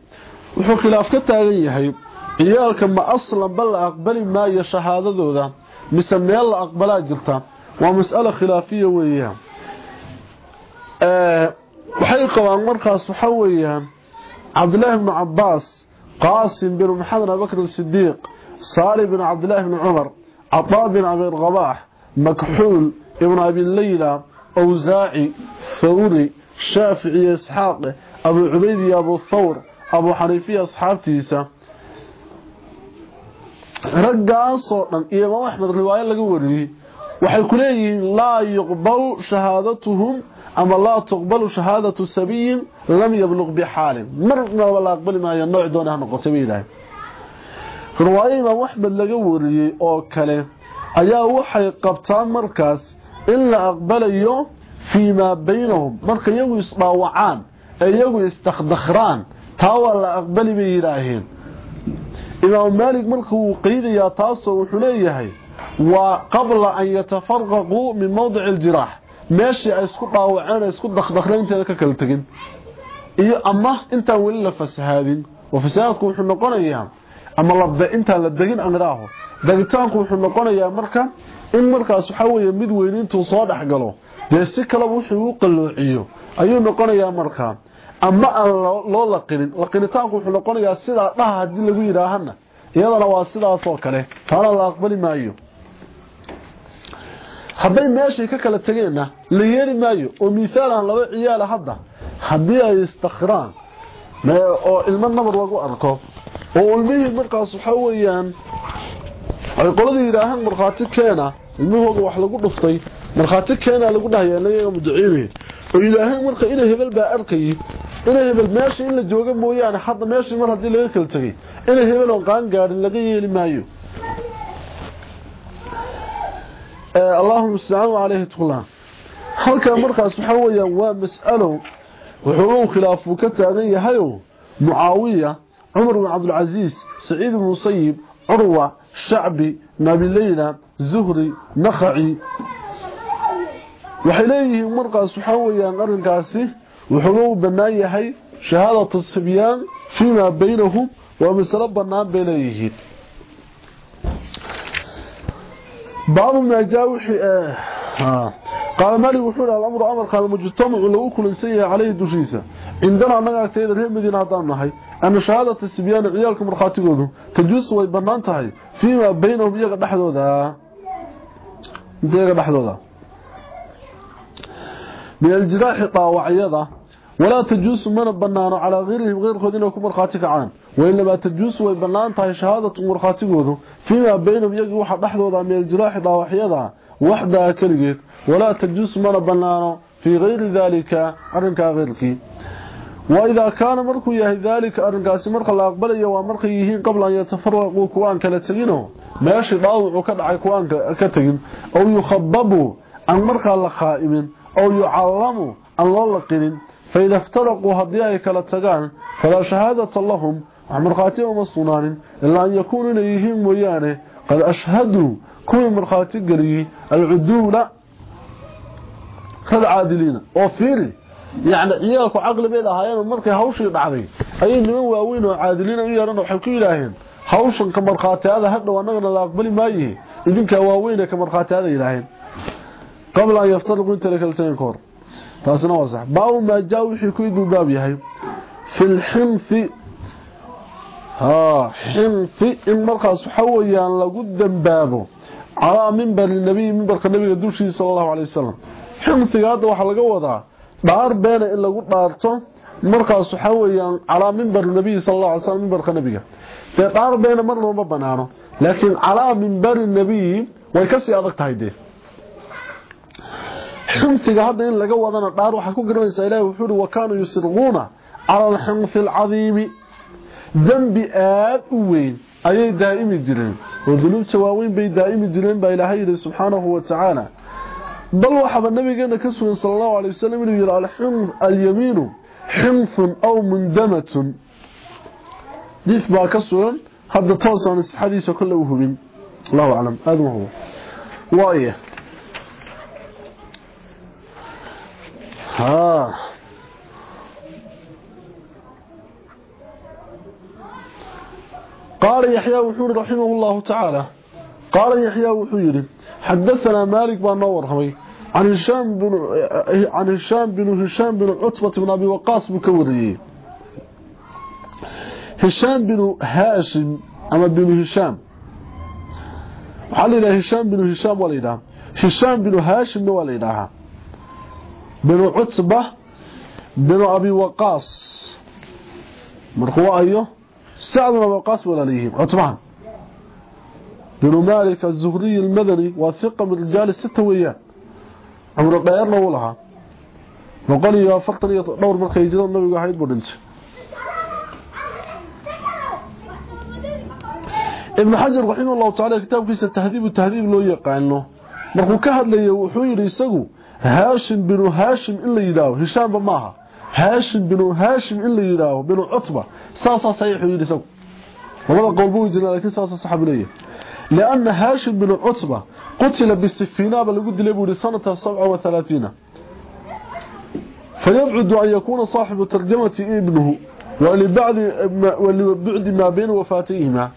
وحو خلاف كتاغي هي عيالك ما أصلا بل أقبل ما هي شهاده ذو ذا مسمى الله اقبلها أجلتا. ومسألة خلافية وياه وحيقوا عن مرقى سحوية. عبد الله بن عباس قاسم بن محمد بن بكر الصديق صالح بن عبد الله بن عمر عطاء بن عبد الغباح مكحول ابن أبي الليلة أوزاعي ثوري شافعي أسحاق أبو عبيدي أبو الثور أبو حنيفي أصحاب تيسا رقا صوتنا إيمان أحمد رواية لقوله وحيكوليه لا يقبل شهادتهم ama laa tuqbalu shahaadatu sabiyin lam yabluq bixaalin marnaba la aqbali maayo nooc doona ha noqotay bay yidhaaheen riwaayo imaam axmed laga wariyey oo kale ayaa waxay qabtaan markaas in la aqbalayo fii maa baynahum marka iyagu isdhaawacaan ee iyagu isdakhdakhraan taa waa la aqbali bay yidhaaheen imaam maalik marka wuu qeydayaa meeshii ay isku dhaawaceen ay isku dakhdakhreen inteeda ka kala tegin. Iyo ama intaan weli la fasahaadin. Oo fasahaadku wuxuu noqonayaa ama intaan la degin anraaho degitaanku wuxuu noqonayaa marka in markaas waxaa weeye mid weyni intuu soo dhexgalo dee si kaleba wuxuu u qalloociyo ayuu noqonayaa markaa ama aan loo laqinin. Laqinitaanku wuxuu noqonayaa sidaa dhaha haddii lagu yidhaahana iyadana waa sidaasoo kale. Taana la aqbali maayo hadday meeshay ka kala tegeenna la yeeli maayo oo miaalahan laba ciyaala hadda haddii ay istakhraan oo ilmo nabar lagu arko oo ilmihii markaas waxaa weeyaan ay qoladii yidhaahaan markhaati keena ilmahooda wax lagu dhuftay markhaati keena lagu dhahaya inaga mudiciine oo yidhaahaan marka ina hebel baa arkayay ina hebel meesha in la jooga mooyaane hadda meeshii mar haddii laga kala tegay ina hebel oon qaan gaadhin laga yeeli maayo اللهم استعان عليه تقول حركة مركز حوية ومسأله وحلو خلاف وكتاغية هايو معاوية عمر بن عبد العزيز سعيد بن مصيب عروة شعبي نبي ليلى زهري نخعي وحليه مركز حوية مركزي وحلو بنايا هاي شهادة الصبيان فيما بينهم ومس ربنا بينيهي باب ما جاء وحي آه. قال مالك وحول الأمر أمر قال المجتمع لو كل سيئة عليه دوشيسة عندنا أنك أكتئذ الهي مدينة عطان نحي أن شهادة السبيان عيالكم مرخاتقوذو تجوز ويبنان تحي فيما بينهم يقع نحدو walaa tajuusu mana banaano calaa keyrihim keyrkood inay ku markhaati kacaan. Wainamaa tajuusu way bannaan tahay shahaadatu markhaatigoodu fiimaa baynahum iyagii waxaa dhexdooda min aljiraaxi dhaawaxyada waxdaa keligeed. Walaa tajuusu mana bannaano fii kayri daalika arrinkaa keyrkii waidaa kaana markuu yahay daalika arrinkaasi marka la aqbalayo waa markay yihiin qabla an yatafaraquu kuwa aan kala tegino meeshii dhaawacu ka dhacay kuwa aan ka tegin. Ow yukhababu aan markaa la khaa'imin. Ow yucallamu aan loo laqinin فإذا افترقوا هديائي كلا فلا شهادة لهم ومرخاتهم الصنان إلا أن يكونوا يهين ويانه قد أشهدوا كل مرخاتي قريه العدولة قد عادلين وفيري يعني lahaayeen markay hawshii dhacday ayay niman waaweyn oo caadiliin u yeeran waxay ku yiraahdeen hawshan ka marqaatiada hadda wanagana la aqbali maayo idinka waaweyn ka marqaatiada yiraahdeen qabla an yaftariqu inta la kala tagin koor taasina waa sax baaw ma jaa wixii ku iduu baab yahay fil xinfi ha xinfi in markaas waxa weeyaan lagu dambaabo ala minbar nabi minbarka nabiga dushiisa sallallahu alayhi wasallam xinfiga hadda waxa laga wadaa dhaar beena in lagu dhaarto markaas waxa weeyaan calaa minbar nabi sallallahu alayhi wasallam minbarka nabiga ee dhaar beena marna ma banaano laakiin calaa minbar nabi way ka sii adag tahay de xinfiga hadda in laga wadana dhaar waxa ku garanaysaa ilaahay wuxuu yiri wa kaanu yusirquna ala al-hinfi al-azim dambi aad u weyn ayay daa'imi jireen oo dunuubta waaweyn bay daa'imi jireen baa ilaahay yiri subhanahu wa ta'ala بل وحب النبي كسوه صلى الله عليه وسلم يقول الحنف اليمين حنف أو مندمة ديف با كسوه هذا توصل الحديث كله من الله أعلم هذا هو وآيه ها قال يحيى وحور رحمه الله تعالى. قال يحيى وحور حدثنا مالك بن نور عن هشام بن عن هشام بن هشام بن عتبة بن أبي وقاص بكوري هشام بن هاشم أما بن هشام. وحال إلى هشام بن هشام وليدا هشام بن هاشم بن عتبة بن أبي وقاص. مرخوة أيوه؟ أيه سعد بن وقاص ولا ليهم عتبان بن مالك الزهري المدني وثقة من الجال الستوية عمر قائر نولها وقال يا فقطني نور من خيجران نبي قاعد بننت ابن حجر رحمه الله تعالى كتاب كيس التهذيب والتهذيب لو يقع إنه. مرخوة كهد ليه وحوير يساقه هاشم بن هاشم إلا يداو هشام بماها هاشم بن هاشم إلا يداو بن عتبة. ساسا صحيح يدسو ولا قلبو جنا لكن ساسا صحابليه لأن هاشم بن عتبة قتل بالسفينة بلغ دله بوري سنة 37 فيبعد أن يكون صاحب ترجمة ابنه ولبعد ولبعد ما بين وفاتيهما.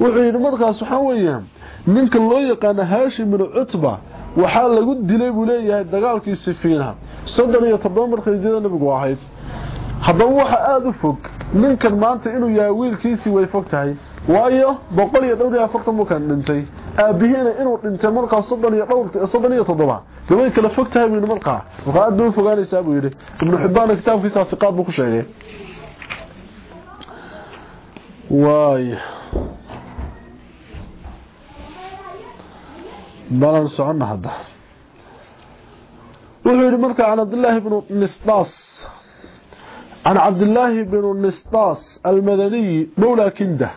وعين مدكا سبحان ويهم منك لو يقان هاشم بن عتبة عتبة وحال لقد دليب ليه دقالك السفينة صدر يتضم مرقى جدا نبقى واحد هذا هو آذ فوق منك المانت إنه ياويل كيسي ويفوقتهي waayo boqol iyo dhowr iyo afartan buu kan dhintay aabihiina inuu dhintay markaa soddon iyo dhowr soddon iyo toddoba gabay kala fog tahay buu markaa markaa aad buu fogaanaysaa buu yidhi ibnu xibbaan kitaabkiisa fiqaad buu ku sheegay waay balan socona hadda. Wuxuu yidhi marka can cabdillaahi bnu nisdaas can cabdillaahi bnu nisdaas almadaniyi mawla kinda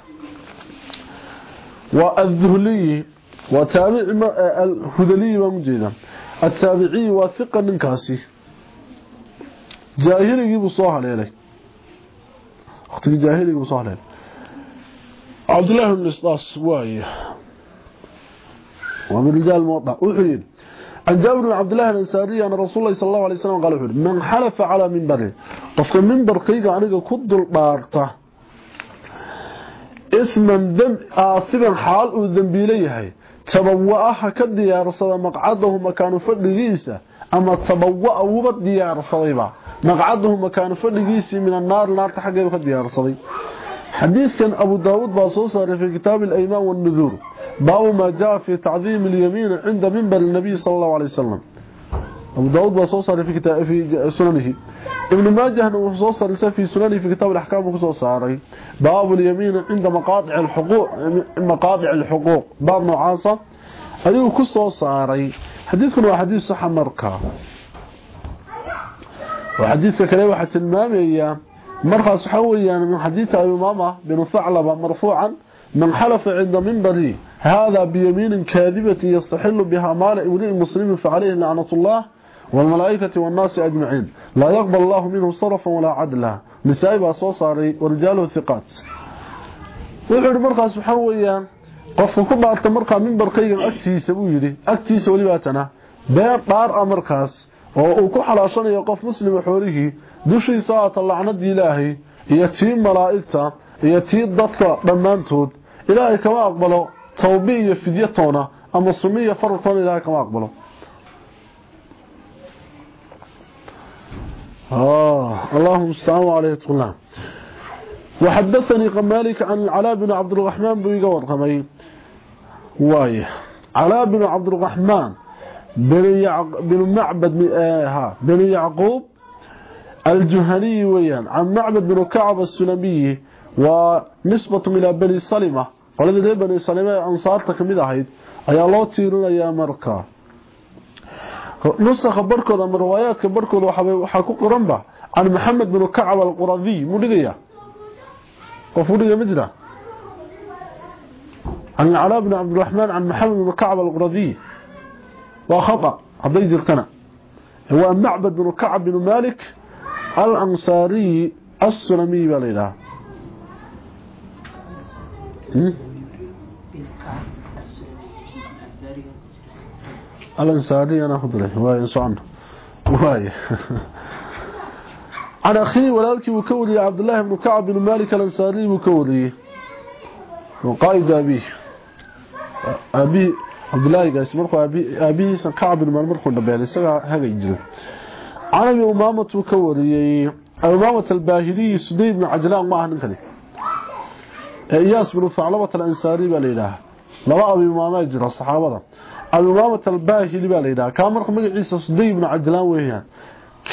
waa adhuliyi waa taabichudaliyi eh, baan u jeedaa. Ataabiciyi waa hiqa ninkaasi. Jaahiligiibuu soo haleelay. Watigii jaahiligiibuu soo haleelay. Cabdillahi bnu nisdaas waaye رجال الموضع وحيد عن جابر بن عبد الله الانصاري ان رسول الله صلى الله عليه وسلم قال من حلف على منبر قفك منبر قيغا انيغا كدل دارتا اسما ذنب آثبا حال او ذنبيليهي تبوأها كديارسد مقعده مكان فدغيسا اما تبوأ وبا ديارسديبا مقعده مكان فدغيسي من النار نار حقه كديارسدي حديث كان ابو داود باصوصا في كتاب الايمان والنذور باب ما جاء في تعظيم اليمين عند منبر النبي صلى الله عليه وسلم. أبو داود باصوصا في كتاب في سننه. ابن ماجه وصوصا في سننه في كتاب الأحكام وصوصا باب اليمين عند مقاطع الحقوق مقاطع الحقوق. باب نوعاصه ايو كسو ساري حديثكم هو حديث صح مركا وحديث كلام واحد tilmaamaya markaas waxa weeyaan min xadiith Abu Mama bin Tha'laba marfuucan من حلف عند منبري. هذا بيمين كاذبة يستحل بها مال امرئ مسلم فعليه لعنة الله والملائكة والناس أجمعين. لا يقبل الله منه صرفا ولا عدلا. لسائب أصوصاري ورجاله الثقات وحر مرقى سبحانه وإيان قفوا كبه التمرقى من برقيا أكتيس أبويري أكتيس أوليباتنا بيان قار أمرقاس. وكوح العشان يقف مسلم حوريه. دوشي ساعة الله عند إلهي يتيم ملائكته يتيم ضفة بمانتود إلهي كما أقبله tawbi iyo fidyo toona ama iyo farar toona ilaahay kama aqbalo اللهم استعانوا عليه تقولنا وحدثني قمالك عن العلاء بن عبد الرحمن بن يقور قمي واي علاء بن عبد الرحمن بن. بن معبد آه بن يعقوب الجهني ويان عن معبد بن كعب السلمي ونسبة إلى بني سلمة qolada reer bani salima ee ansaarta ka mid ahayd ayaa loo tiirinayaa markaa nusakha barkooda ama riwaayaadka barkooda waxaa ku qoranba can maxamed binu kacab alquradiy muu dhigaya? Qof u dhiga ma jira? Can alcalaa bni cabdiraxmaan can maxamed binu kacab alquradiy waa khata hadday jirtana. Waa macbad binu kacab binu maalik alansaariyi assulamiyi baa la yidhaha الأنصاري أنا أخذ له. واي صعنا واي. <laughs> عن أخيه ولذلك وكولي عبد الله بن كعب بن مالك الأنصاري وكولي وقائد أبيه أبيه عبد الله قاسم مرخو أبيه, أبيه كعب بن مالك مرخو النبيان سبع هذا يجري. عن أبي أمامة وكولي أمامة الباهلي سدي بن عجلان معه ننكلي إياس بن ثعلبة الإنساني بالإله لما أبي ماما يجرى الصحابة. أبي ماما تلباهي بالإله كما رقم عيسى صدي بن عجلان ويهان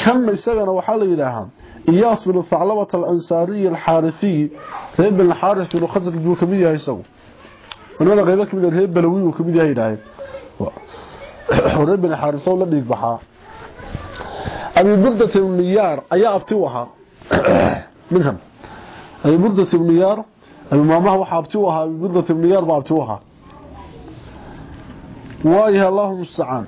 كم يسغنا وحال إلهان إياس بن ثعلبة الإنساني الحارفي تهيب بن الحارف بن خزق جو كمية هيسو ونوانا غيبك من الهيب بلوي وكمية هيداي ونوانا بن حارسو لن يكبحا أبي بردة المياه أيا أبتوها. <coughs> منهم. أبي بردة المياه المامه waxa abti u ahaa mudlata nigeer baa abti u ahaa. Waayaha allahum sa'an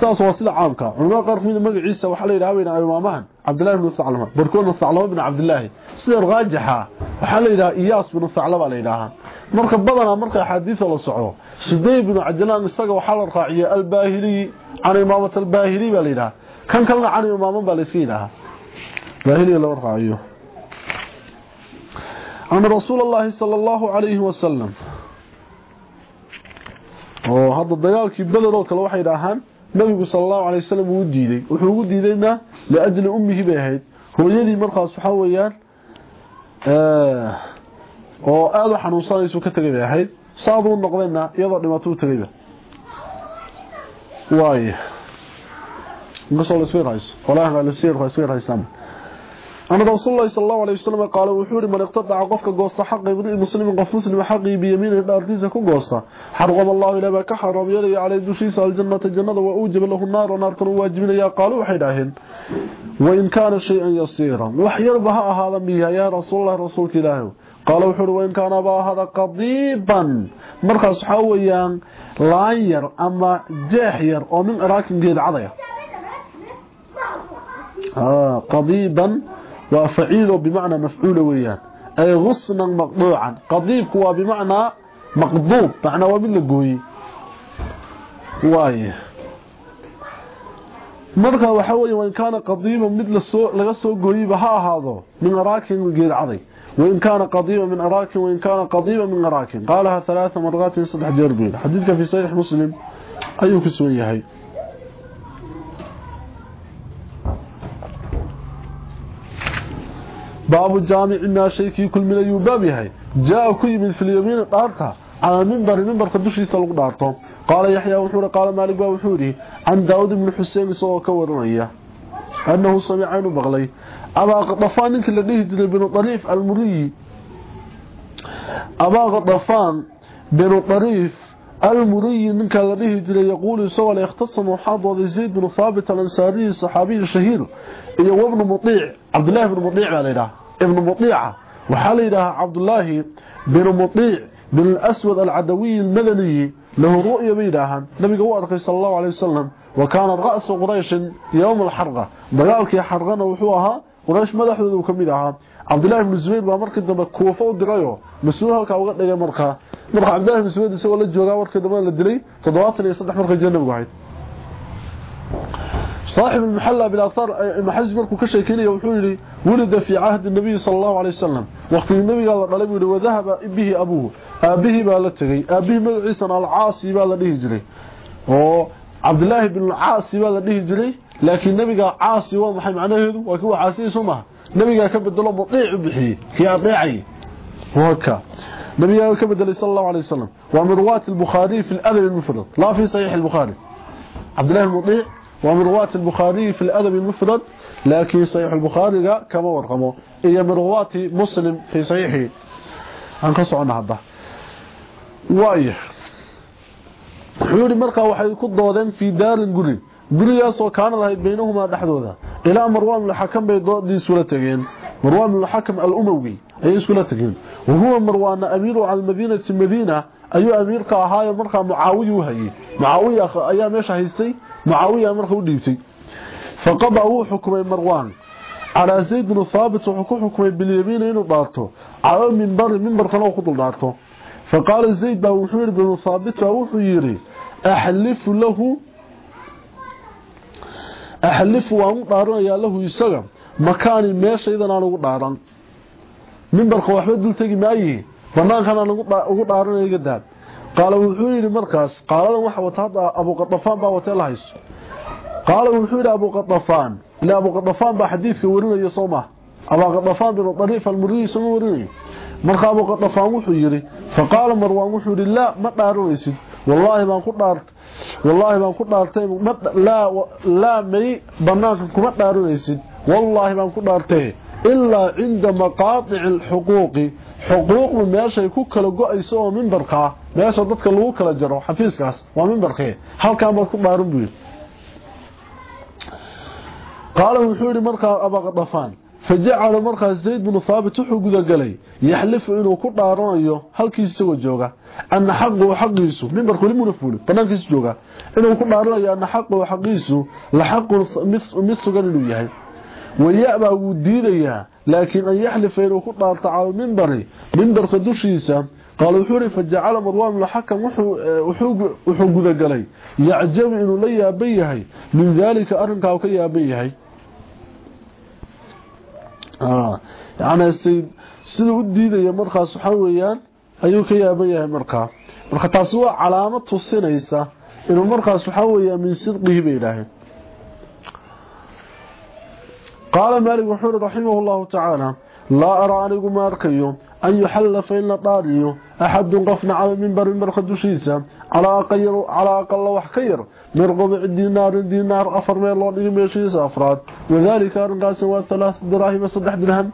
saas waa sida caamka. Culimada qaar ka mid ah magaciisa waxa la yiraahdaa imaamahan abdullah ibn sa'lama barkoona sa'lama ibn abdullah sida raajixa waxa la yiraahdaa iyas ibn sa'lama la yiraahdaa marka badana marka xadiisada la socdo siday ibn ajlan isaga waxa la raaciyay al-bahili aan imaamat al-bahili baa la yiraahdaa kan kalena aan imaaman baa la iska yiraahdaa bahili la raaciyo. Allahu calayhi wasalam oo hadda dagaalkii beder oo kale waxay idhaahaan nabigu sala allahu alay wasalam uu diiday wuxuu ugu diidayna liajli ummihi bay ahayd hooyadii markaas waxaa weeyaan oo aada u xanuunsanaysu ka tegay bay ahayd saaduu noqdayna iyadoo dhimaato u tegayba waay inkastoo la isku yarhayso walahi lasii isku yarhaysaan ana rasuulullaahi sallallahu alayhi wasallam qaal wuxuu yiri man iqtadaca qofka goosta xaqi ibn muslim qof muslim xaqi bi yamiin dhaartiisa ku goosta xarqama allah ila ka haram yeelay calay dushiisa aljannata jannada wa ujib lahu naar naarkan waajibinaya qaalu waxay dhaaheen wa in kaana shay'an yasiira wax yarba ha ahaada miya ya rasuulullaahi rasuulka ilaahi qaala wuxuu wa in kaana ba hada qadiban markaas waxa weeyaan laan yar ama jeex yar min وفعيل بمعنى مفعول ويان أي غصنا مقضوعا قضيب هو بمعنى مقضوب. معنى ومن لقوي واي. مركا وحوي وإن كان قضيبا مثل السوء لغسو قريبا ها هذا. من أراكن وقيد عضي وإن كان قضيبا من أراكن وإن كان قضيبا من أراكن قالها ثلاث مرات صدح جربين حديثك في صحيح مسلم. أيوك سوية باب الجامع ما شيكي كل من يباب جاء كل من في اليمين دارتا. على منبر منبر قدشيسا لو دارتو. قال يحيى وحور قال مالك وحوري. عن داود بن حسين سو كورنيا أنه سمع بغلي. أبا قطفان انك لديه جري بن طريف المري. أبا قطفان بن طريف المري ننكا ذنه جل يقول سوال يختصم وحاضر ذي زيد بن ثابت الانساري الصحابي الشهير. إيه ابن مطيع عبد الله بن مطيع علينا ابن مطيع. وحالينا عبد الله بن مطيع بن الأسود العدوي المدني له رؤية بينها نبي قوارك صلى الله عليه وسلم. وكان رأس قريش يوم الحرقة. ضيالك يا حرقان وحوها قريش ماذا حدثوا كميدها عبد الله بن الزبير بمركة دمك كوفة ودرايو. مسلوها وكاوغتنا يا مركة marka abdullah ibn zubayr isagoo la jooga warkii dambe la dilay 73 markii jannabigu ahayd صاحب المحلى بالآثار محزب مركو كشيكيني وحولي ولد في عهد النبي صلى الله عليه وسلم. وقت النبي قال طلب وذهب به أبوه. أبيه بالتغي أبيه مدعيسا العاصي بالله جري عبد الله بن العاصي بالله جري لكن النبي قال عاصي ومحي معناه وكو عاصي؟ سمه النبي قال كبدلو مطيع بحي كي أطيعي وهكا قال كبدل صلى الله عليه وسلم. ومن رواة البخاري في الأدب المفرد. لا في صحيح البخاري. عبد الله المطيع. ومن رواة البخاري في الأدب المفرد. لكن صحيح البخاري كما ورقمه. إيا من رواة مسلم في صحيحه أنقصوا عنها هذا. وايه حيوري مرقى وحي كدودين في دار قري قري ياسو كان ذهب بينهما دحدودا. إلى مروان الحكم بيضادي الأموي أي سولتين وهو مروان أمير على المدينة المدينة أي أمير كاهاية مرقى معاوية وهي. معاوية أيام ميش هيستي؟ معاوية مرخه فقضى هو حكمي مروان. على زيد بن ثابت وحكو حكمي باليمين إنه دارته. على المنبر المنبر كانوا خطل دارته. فقال زيد بن محمد بن ثابت وحو يري أحلف له أحلف وأن دارنا يا له يسغم مكاني ماشي إذا أنا mimbarka waxba dul tegi maayihi. Banaankaana ugu dhaaranaya iga daad. Qaala wuxuu yidhi markaas qaaladan waxa wata hadda abuqadafaan baa watee la hayso qaala wuxuu yidhi abuqadafaan ilaa abuqadafaan baa xadiidka warinaya soo maha abuqadafaan binu dariif almuriyi isagoo warinaya. Marka abuqadafaan wuxuu yidhi faqaala marwaan wuxuu yidhi laa ma dhaaranaysid. Wallaahi baan ku dhaart wallaahi baan ku dhaartay ma laa may banaanka kuma dhaaranaysid. Wallaahi baan ku dhaartay. Illa inda maqaati' al-huquqi xuquuqdu meeshay ku kala go'ayso oo minbarka meesha dadka lagu kala jaro xafiiskaas waa mimbarkee halkaan baad ku dhaaran buu yidhi qaala wuxuu yidhi markaa abaqadafaan fajacala markaas zayd binu haabit wuxuu gudagalay yaxlifu inuu ku dhaaranayo halkiis isagoo jooga ana xaqahu xaqiisu mimbarku weli muna fuulin banaankiisu jooga inuu ku dhaaranayo ana xaqahu xaqiisu la xaqun mid sugan inuu yahay wayabaa wuu diidayaa laakiin an yaxlifa inuu ku dhaarto cala lmimbari mimbarka dushiisa. Qaal wuxuu ihi fajacala marwaan bnu xakam wuxuu gudagalay. Yacjabu inuu la yaaban yahay. Min daalika arrinkaa uu ka yaaban yahay. Yani siduu u diidaya markaas waxaa weeyaan ayuu ka yaaban yahay markaa marka taasi waa calaamad tusinaysa inuu markaas waxaa weeyaa min sidqihi bay yidhaaheen maalik wuxuu ihi raximah llahu tacaala laa araa anigu ma arkayo an yuxallafa in la dhaariyo axadun qofna cala mimbar mimbarka dushiisa calaa aqala wax ka yar min rubuci dinaarin dinaar afar meel loo dhigay meeshiisa afraad wadaalika arrinkaasi waa halaaa diraahima saddex dirham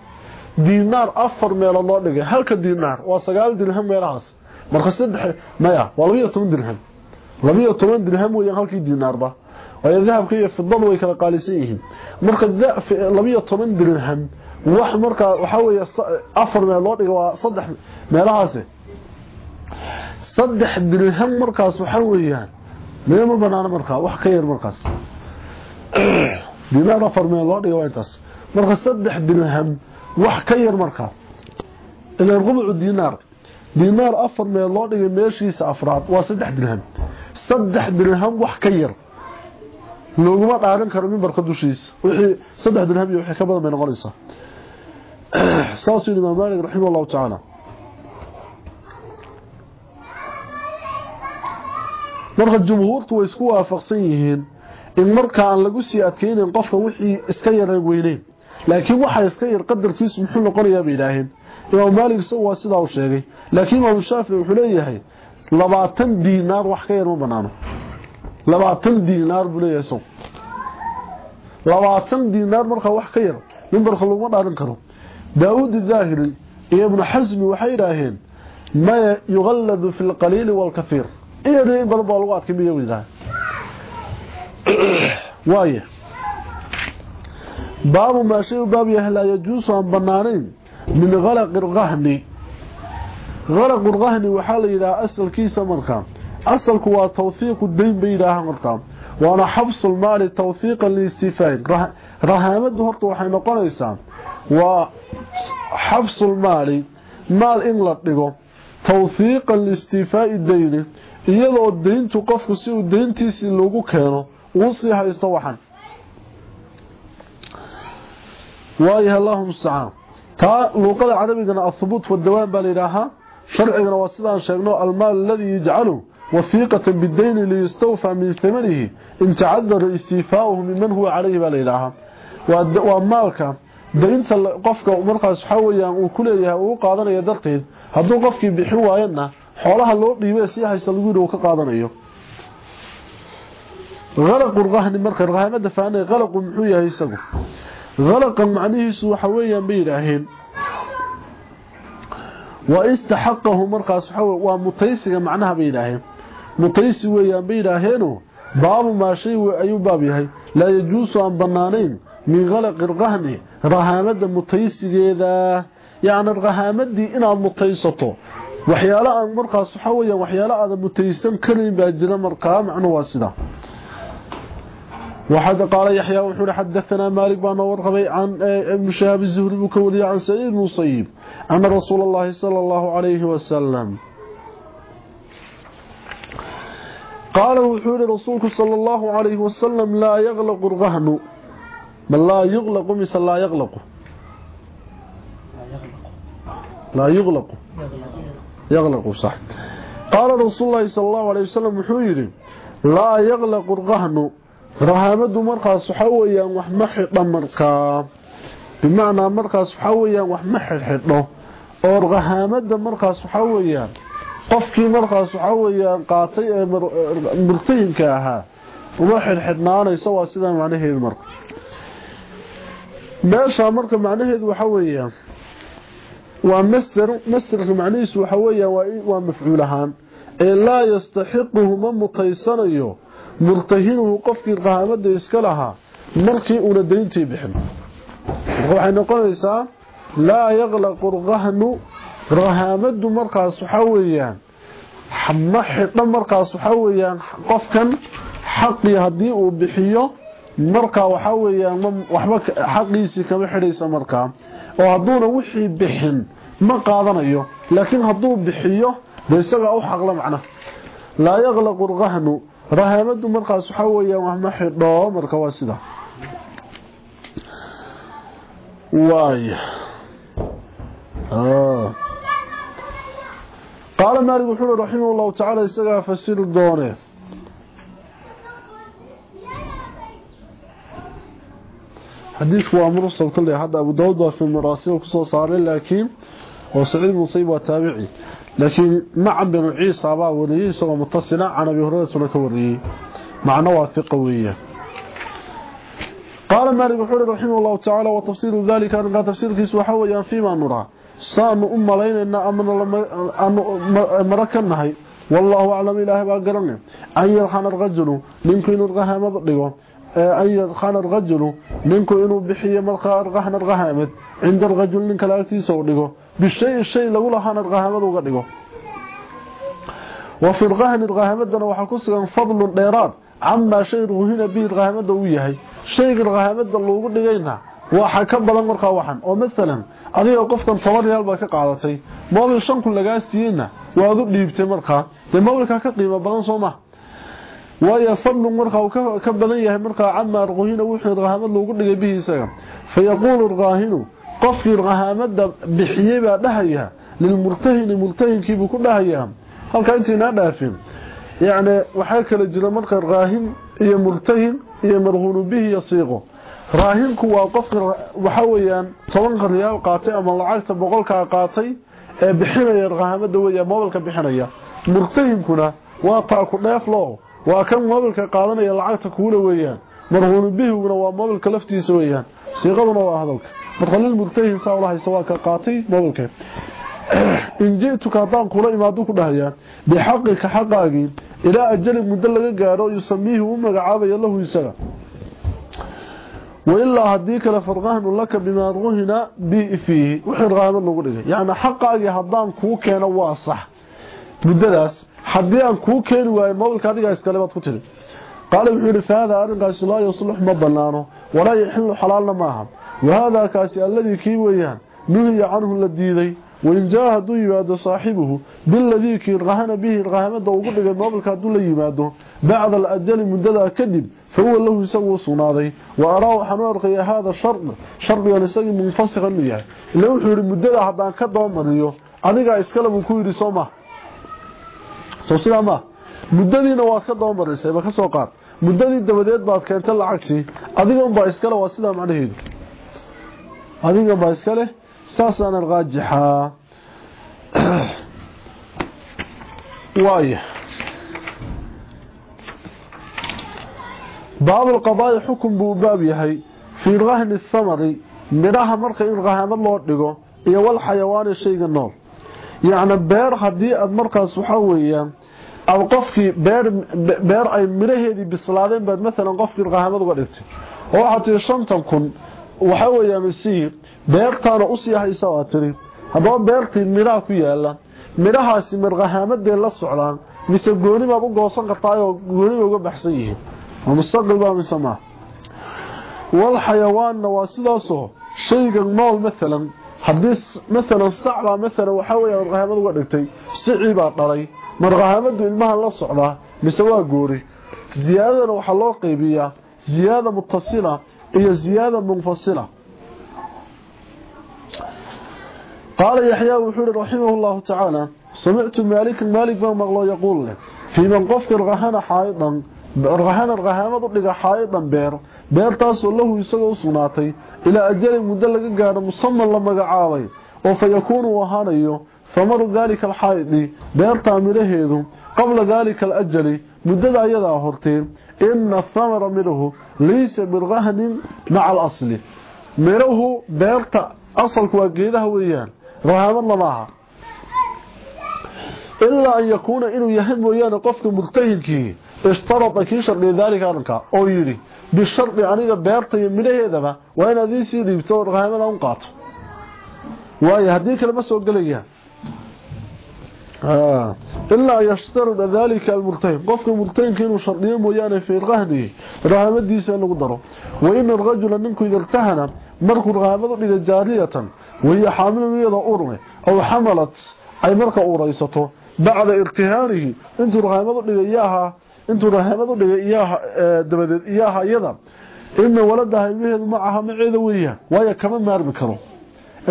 dinaar afar meelood loo dhigay halka dinaar waa sagaal dirham meelahaas marka saddex maya waa labiyo toban dirham labiyo toban ويذهب كي في الضل ويكرا قالسيه مرك في لم يطمن درهم. وح مرك وحاوي أفر من الله وصدح من صدح درهم مرك سبحانه يعني. من المبنان مرك وح كير مرك بما رفر من الله وانتس مرك صدح درهم. وح كير مرك إلى الربع دينار. دينار أفر من الله ميشيس أفراد. وصدح درهم. صدح درهم وح كير looguma dhaaran karo mimbarka dushiisa. Wixii saddex dirham iyo wixii ka badan bay noqonaysaa. <clears throat> Saasuu imaam maalik raximah allahu tacaala. Marka jumhuurtu way isku waafaqsan yihiin in marka aan lagu sii adkeynayn qofka wixii iska yareen weyneyn. Laakiin waxa iska yar qadarkiisu muxuu noqonayaa bay imaam maalik isagu waa sidaa u sheegay. Laakiin imaam shaafici wuxuu leeyahay labaatan diinaar wax ka yar ma banaano labaatan diinaar buu leeyahay isagu لواتن دينار مرخا وحكير من برخ لغم دارن كرو. داود الظاهري إيه ابن حزم وحيراهن ما يغلد في القليل والكثير. إيه دي برضو الوقت كم يوجد واي. باب ما شئ باب يهلا يجوس عن بنانين من غلق الغهني غلق الغهني وحال إلى أسل كيسا مرخا أصل كوا توثيق الدين بإلهة مرتام waana xabsulmaali tawhiiqan liistifaain rahaamadu horta waxay noqonaysaa waa xabsulmaali maal in la dhigo tawhiiqan liistifaa'i dayni iyadoo dayntu qofku si uu dayntiisii loogu keeno uu sii haysto waxan. Waayaha allahu mustacaan. Taa luuqada carabigana ahubuut wadawaan baa layidhaahaa sharcigana waa sidaan sheegno almaal aladii yajcalu daynta qofka markaas waxaa weyaan uu ku leeyahay uu qaadanayo darteed hadduu qofkii bixin waayana xoolaha loo dhiibay sii haysta lagu yidhi uu ka qaadanayo halaqu rahni marka rahamada faanay halaqu muxuu yahay isagu halaqan macnihiisu waxa weeyaan bay yidhaaheen wa istaxaqahu markaas waxa waa mutaysiga macnaha bay yidhaaheen mutaysi weeyaan bay yidhaaheeno baabu maa shay ayuu baab yahay laa yajuusu aan banaanayn min halaqi rahni rahaamada mutaysigeeda yacni rahaamadii inaad mutaysato waxyaalo aan markaas waxa weeyaan waxyaalo aadan mutaysan karin baa jira markaa macnu waa sida وحد قال يحيى وحور حدثنا مالك بن ورقبي عن ابن شهاب الزهري بكولي عن سعيد بن مصيب أن رسول الله صلى الله عليه وسلم قال وحول رسولك صلى الله عليه وسلم لا يغلق الغهن. بل لا يغلق مثل لا يغلق. لا يغلق. لا يغلق يغلق صح. قال رسول الله صلى الله عليه وسلم وحول لا يغلق الغهن. رحمد مرقى صحويا وحمحط مرقى. بمعنى مرقى صحويا وحمحط مرقى أرغى هامد مرقى صحويا qofkii markaas waxa weeyaan qaatay ee murtayinka ahaa uma xidhxidhnaanayso waa sidaa macnaheedu marka meesha marka macnaheedu waxa weeyaan waa masder masderka macnihiisu waxa weeyaan waa mafcuul ahaan ee laa yastaxiquhu ma mutaysanayo murtahinuhu qofkii rahamada iska lahaa markii una dayntii bixin waxay noqonaysaa laa yaqlaqu rahnu rahamadu markaas waxaa weeyaan ma xidho markaas waxaa weeyaan qofkan xaqii haddii uu bixiyo markaa waxaa weeyaan waxba xaqiisii kama xidhaysa markaa oo hadduuna wixii bixin ma qaadanayo laakiin hadduu bixiyo de isagaa u xaqla macna. Laa yaqlaqu rahnu rahamadu markaas waxaa weeyaan wax ma xidho marka waa sida. Waay قال مالك بن رحمه الله تعالى اسغا فسيل دونه حديث هو أمر الصوت اللي حد أبو داود في المراسل كسو صار لكن وسعيد المصيب وتابعي لكن مع بن عيسى با ولي سو متصله عن أبي هريرة سنه كوري معنى واثقويه قال مالك بن رحمه الله تعالى وتفسير ذلك أن تفسير كيس وحويا فيما نراه saanu u malaynaynaa amaanu maro ka nahay wallaahu aclam ilaahay baa garanay an yadkhana arajulu ninku inuu rahamad dhigo an yadkhana arajulu ninku inuu bixiyo markaa arqahna rahamad cinda arajul ninka laagtiisa u dhigo bishay shay lagu lahaana rahamad uga dhigo wa fi rqahni rahamadana waxaa ku sugan fadlun dheeraad camaa shay ruhina bihi rahamada uu yahay shayga rahamada loogu dhigayna waxa ka badan markaa waxan oo maalan adiga qofkan toban real baa ka qaadatay mobil shan kun lagaa siiyeyna waad u dhiibtay markaa dee mobilkaa ka qiimo badan soo ma waayo fadlun markaa uu ka badan yahay markaa camaa ruhina wuxuu rahamad loogu dhigay bihi isaga fayaquulu raahinu qofkii rahamada bixiyey baa dhahaya lilmurtahini murtahinkiibuu ku dhahayaa halkaa intaynaa dhaafin yacni waxaa kala jira marka raahin iyo murtahin iyo marhuunu bihi iyo siiqo raahinku waa qofka waxa weeyaan tobanka riyaal qaatay ama lacagta boqolkaa qaatay ee bixinaya rahamada weeya mobilka bixinaya. Murtahinkuna waa taaku dheeflo waa kan mobilka qaadanaya lacagta kuula weeyaan. Marhuunu bihiguna waa mobilka laftiisa weeyaan siiqaduna waa hadalka. Marka lilmurtahin saa ulahaysa waa ka qaatay mobilka <clears throat> in ji'tuka haddaan kula imaado ku dhahayaa bixaqika xaqaagii ilaa ajali muddo laga gaadho yusamiihi u magacaabaya lahu isaga haddii kale farqahnu laka bimaa ruhina bi fiihi wixii raamad lagu dhigay yacni xaqaagii haddaan kuu keeno waa sax muddadaas haddii aan kuu keeni waayo mobilka adigaa iskale baad ku tiri qaala wuxuu yidhi fahada arrinkaasi laa yaslux ma banaano walaa yaxilu xalaalna maaha wahaadaa kaasi alladii kii weeyaan nuhiya canhu la diiday wain jaa hadduu yimaado saaxibuhu biladii kii rahana فهو له يسوى صنادي وأراه حنو أرقي هذا الشرط شرط أن يسوي منفسقا له لو حير مدد حدان كدوم مريو أنيقا إسكالب كويري سوما سوصيلا ما مددين واد كدوم مريسي بكسو قاد مددين دبديد بعد كانت لعقتي أنيقا با إسكالب واسدا معنهيد أنيقا با إسكالب ساسان الغاجحة وايه midhaha marka in rahamad loo dhigo iyo walxayawaani shayga nool yacni beer haddii aad markaas waxaa weeyaan aad qofkii beer beer ay midhaheedii bislaadeen baad maalan qofkii rahamad uga dhigtay oo waxaad tihi shantan kun waxaa weeyaan sii beertaana usii haysa waa tiri haddaba beertii midhaha ku yaala midhahaasi mirqahaamadee la socdaan mise gooni baad u goosan kartaayoo gooniba uga baxsan yihiin ومستقل بها من سماه والحيوان نواسي داسه شيء نول مثلا. حديث مثلا صعبة مثلا وحاوية مرغهامة وقلقتي سعيبة قري مرغهامة المهن لا صعبة بسواء قوري. زيادة وحلوة قيبية. زيادة متصلة. هي زيادة منفصلة. قال يحيى وحور رحمه الله تعالى سمعت مالك مالك فهم الله يقول لك في من قفت الرهان حائطا beer beertaasoo lahu isagoo u sugnaatay ilaa ajalin muddo laga gaadho musaman la magacaabay oo fa yakuunu uu ahaanayo hamaru daalika alxaa'idi beertaa midhaheedu qabla daalika alajali muddada ayadaa hortee ina thamara midhahu laysa birahnin maca alasli midhahu beerta asalku waa geedaha weeyaan rahaamad lama aha ilaa an yakuuna inuu yahay mooyaane qofka murtahidkii bishardi aniga beerta iyo midhaheedaba waa inaad iisii dhiibto oo rahamada un qaato waayo haddii kale ma soo gelayaan ilaa yashtarida dalika almurtahin qofka murtahinka inuu shardiyo mooyaane fii rahnihi rahamadiisa in lagu daro wa ina arajula ninku ida irtahana markuu rahamad u dhiga jaariyatan wahiya xaamilun iyadoo urme aw xamalat ay marka uuraysato bacda irtihaanihi intuu rahamad u dhigay iyaha waladaha ilmaheedu macaha maceeda weeyaan waayo kama maarmi karo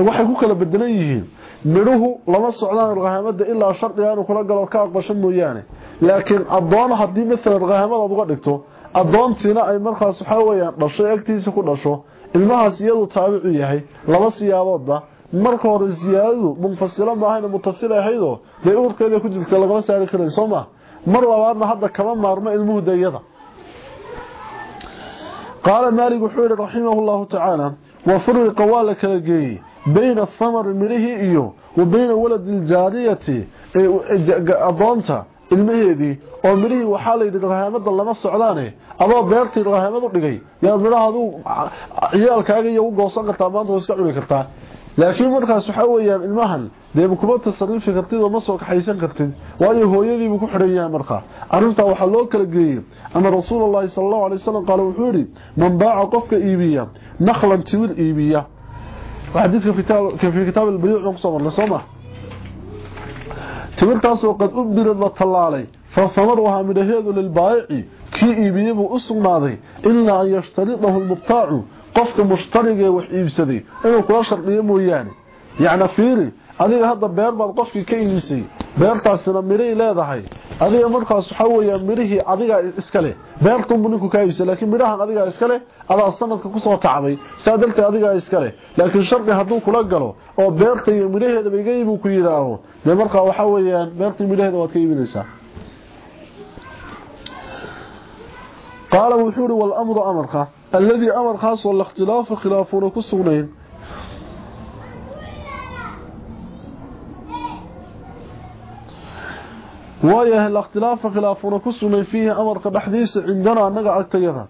waxay ku kala bedelan yihiin midhuhu lama socdaan rahamada ilaa shardiga inuu kula galo ka aqbasho mooyaane laakiin adoon haddii maalan rahamadaad uga dhigto adoontiina ay markaas waxaa weyaan dhasho agtiisa ku dhasho ilmahaas iyadu taabicu yahay laba siyaaboodba marka hore siyaadadu munfasilo maahayna mutasil ahaydoo dee uurkeeda ku jirta lagama saari karay soo ma mar labaadna hadda kama maarmo ilmuhu dayada. Qaala maalik wuxuu yihi raximahu llahu tacaala wa furiqa waa la kala geeyey bayna athamari midhihii iyo wa bayna waladi iljaariyati adoonta ilmaheedii oo midhihii waxaa la yidhi rahaamada lama socdaane adoo beertii rahaamad u dhigay yaa midhaha aduu ciyaalkaaga iyo u goosan kartaa maanta iska cuni kartaa. Laakiin markaas waxaa weyaan ilmahan dee kuma tasarifi kartid oo ma soo kaxaysan kartid waayo hooyadiibu ku xidhan yahay markaa arrintaa waxaa loo kala geeyey ana rasuul allahi sala allahu alay wasalam qaale wuxuu yidhi man baaca qofka iibiya nakhlan timir iibiya xadiidka fii kitaab aan kusoo marnay soo ma timirtaasoo qad ubirad la tallaalay lilbaayici kii iibiyey buu u sugnaaday ilaa an yashtaridahu lmubtaacu qofka mushtarigee wax iibsaday inuu kula shardiyo mooyaane yacni fiiri adiga hadda beer baad qofkii ka iibisay beertaasina midhay leedahay adiga markaas waxaa weeyaan midhihii adigaa iskale beertunbu ninku kaa iibsay laakiin midhahan adigaa iskale adaa sanadka kusoo tacday saa darteed adigaa iskale laakiin shardi hadduu kula galo oo beerta iyo midhaheedaba iga iibuu ku yidhaaho dee markaa waxaa weeyaan beertii midhaheeda waad ka iibinaysaa qaala wuxuu ihi walamru amarka alladii amarkaasoo lakhtilaafa khilaafuuna ku sugnayn dhexdiisa cindanaa annaga agtayada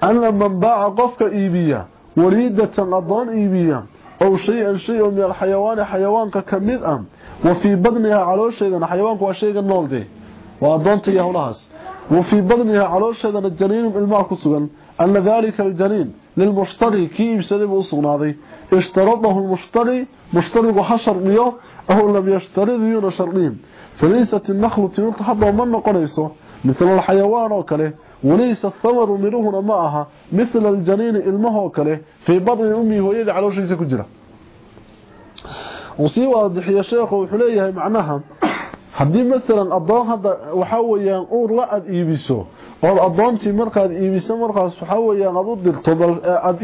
ana man baaca qofka iibiya waliidatan adoon iibiya ow shay-an shay oo min alxayawaani xayawaanka ka mid ah wa fii badnihaa caloosheedana xayawaanku waa shayga noolde waa adoonta iyo howlahaas wa fii badnihaa caloosheedana janiinun ilmaha ku sugan ana dalika aljaniin lilmushtari kii iibsaday buu u sugnaaday shardiyo aw lam yashtarid yuuna shardiin falaysat innaklu timirta haddaba ma noqonayso mithla alxayawaan oo kale walaysa athamaru midhuhuna ma aha mithla aljaniini ilmahoo kale fii badni ummihi hooyadii calooshiisa ku jira uu sii waadixiye sheekhu wuxuu leeyahay macnaha haddii maalan adoon hadda waxaa weyaan uur la aada iibiso ood adoontii markaad iibiso markaas waxaa weyaan aad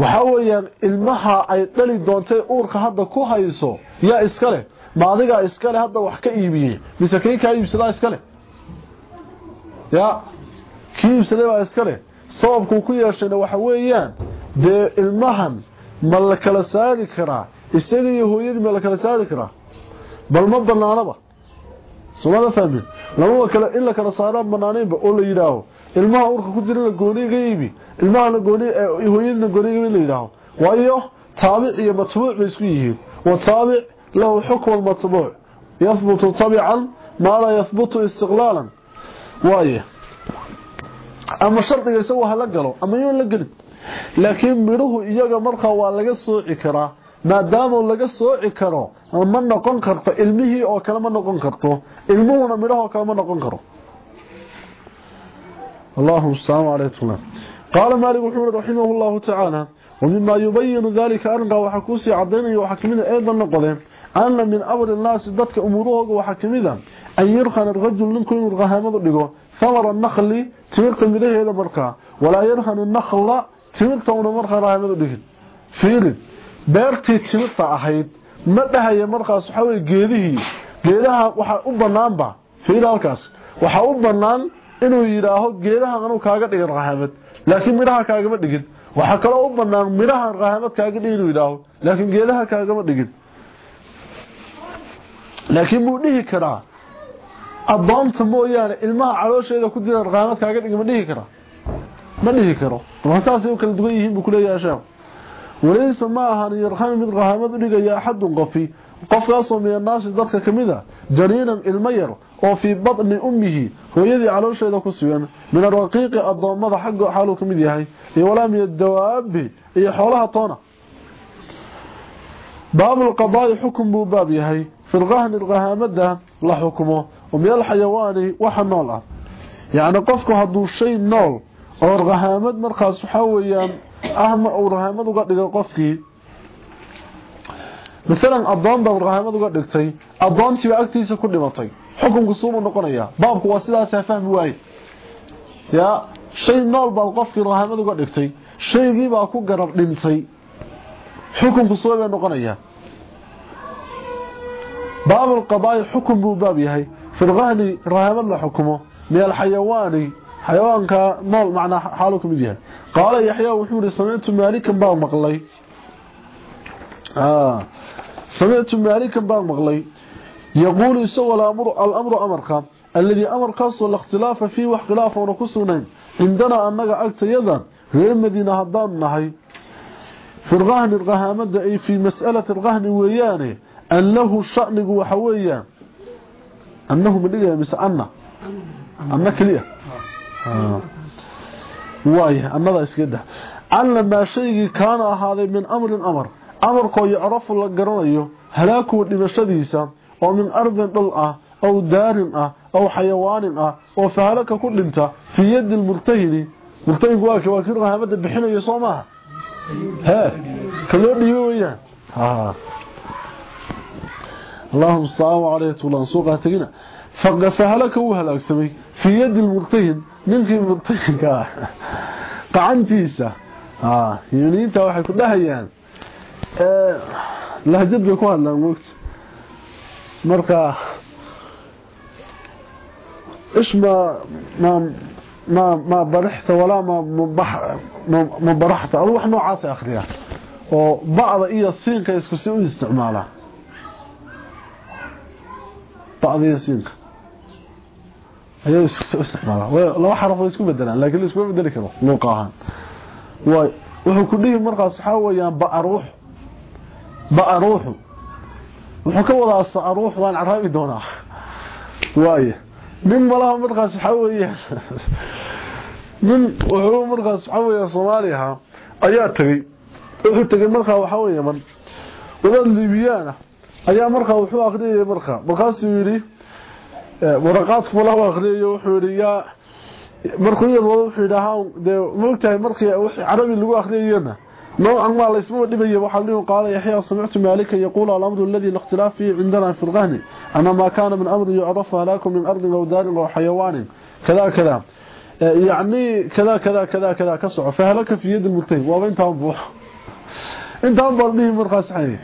waxaa weyaan ilmaha ay dhali doontay uurka hadda ku hayso yaa iskale ma adigaa iskale hadda wax ka iibiyey mise kii kaa iibsadaa iskale ya kii iibsaday baa iskale sababkuu ku yeeshayna waxa weeyaan dee ilmahan ma la kala saari karaa? Isaga iyo hooyadii ma la kala saari karaa? Bal ma banaanaba soomada fahmin? Lamaba kale in la kala saaraan banaanaynba oo la yidhaaho ilmaha urka ku jirana gooniga iibi. Ilmahana gooni hooyadina gooniga in la yidhaaho waayo taabic iyo matbuuc bay isku yihiin. Wa taabic lahu xukma matbuuc yahbutu tabican maa laa yahbutu istiqlaalan. Waaye ama shardiga isagu hala galo ama yoon la gelin. Laakiin midhuhu iyaga markaa waa laga sooci karaa. Maadaama laga sooci karo ma noqon karto ilmihii oo kale ma noqon karto. Ilmuhuna midhahoo kale ma noqon karo اللهم السلام عليكم قال مالك وحمد رحمه الله تعالى ومما يبين ذلك أرقى وحكوسي عضيني وحكمنا أيضا نقضي أن من أمر الناس ضدك أموره وحكمنا أن يرخن الرجل لنكون الغهامة لقو ثمر النخل تمرت مليه إلى مرقى ولا يرخن النخل تمرت ونمرقى غهامة لقو فيرد beertii timirta ahayd ma dhahaya markaas waxa way geedihii geedaha waxa u banaanba fiir halkaas waxa u banaan inuu yiraaho geedaha anu kaaga dhigin rahamad laakiin miraha kaaga ma dhigin. Waxa kale u banaan miraha rahamad kaaga dhigin inuu yiraaho laakiin geedaha kaaga ma dhigin. Laakiin buu dhihi karaa. Adoonta mooyaane ilmaha caloosheeda ku jira raqaamad kaaga dhigi ma dhihi karaa ma dhihi karo. Saasay u kala duwan yihiin buu kuleeyahay sheekh. Walaysa ma ahan mid rahamad u dhigaya axadun qofi. Qofkaasoo min annaasi dadka ka mid a janiinan ilmo yar sugan min araqiiqi addoommada xagga xaaluu ka mid yahay iyo walaa min adawaabi iyo xoolaha toona baabulqadaa'i xukun buu baab yahay fi lqahni rahaamada la xukumo oo min alxayawaani waxa nool ah yacni qofku hadduu shay nool oo rahaamad markaas waxaa weeyaan ahma uu rahaamad uga dhigay qofkii maalan adoon baa rahaamad uga dhigtay adoontiiba agtiisa ku dhimatay suubuu noqonayaa baabku waa sidaasaa fahmi waaye yaa shay nool baad qofkii rahaamad uga dhigtay shaygiibaa ku garab dhintay xukunku suubay noqonayaa baabulqadaa'i xukun buu baab yahay filqahni rahaamad la xukumo min alxayawaani xayawaanka nool macnaa xaaluu ka mid yahay qaala yaxyaa wuxuu yihi samictu maalikan baan maqlay samictu maalikan baan maqlay yaquulu isagoo alamru amarka alladii amarkaasoo lakhtilaafa fiihi wax khilaafoona ku sugnayn cindanaa annaga agtayada reer madiina haddaanu nahay fi lqahni rahaamada ay fii mas'alati alqahni weeyaane an lahu shanigu waxa weeyaan annahu ma dhigaya mise anna anna keliya waay annada iska dah alla maa shaygii kaana ahaaday min amrin amar amarkoo yucrafu la garanayo halaakuwa dhimashadiisa oo min ardin dhul ah aw daarin ah aw xayawaanin ah oo fahalaka ku dhinta fii yadi lmurtahini murtahinku waa waa kii rahaamada bixinayo soo maaha hee ka loo dhiibo weyaan اللهم صل عليه وسلم سوقها تجينا فهلك هو هلاكسمي في يد المرتهن ninkii murtahinka ah qacantiisa yuniinta waxay ku dhahayaan lahjad bay ku hadlaan moogta marka isma ma ما ما برحت ولا ما ما برحت أو واحد نوع اخر يعني أو بعض اي سين كيس كسو استعماله. بعض اي سين إيش كسو استعماله. لا حرف اسكو بدلا لكن اسكو بدلا كده. مو قاهن. و هو كدي مره صحا ويا بقى أروح بقى أروح wuxuu ka wadaa sa'ruux waan caraabi doonaa? Waaye nin malaha markaas waxa weeyaan nin wuxuu markaas waxa weeyaan Soomaaliya ayaa tagay. Wuxuu tagay markaa waxa weeyaan wadad Libyana ayaa markaa wuxuu aqriyay markaa markaasuu yiri waraqaadku walaal akhriyo wuxuu yiri ya. Markuu yar wuxuu yiraahdaa de moogtahay markii wixii carabi lagu akhriyayna ma la isma dhibayo waxa uu qaaday yaxya samictu malika yaqulu al-amru alladhi al-ikhtilaf fi indana fi al-ghani ana ma kana min amri yu'rafu halakum min ardin aw darin aw hayawanin kada kada يعني كذا كذا كذا كذا كسع فهلك في يد الملتهي وانت انبوح انت انبر به مرخص حي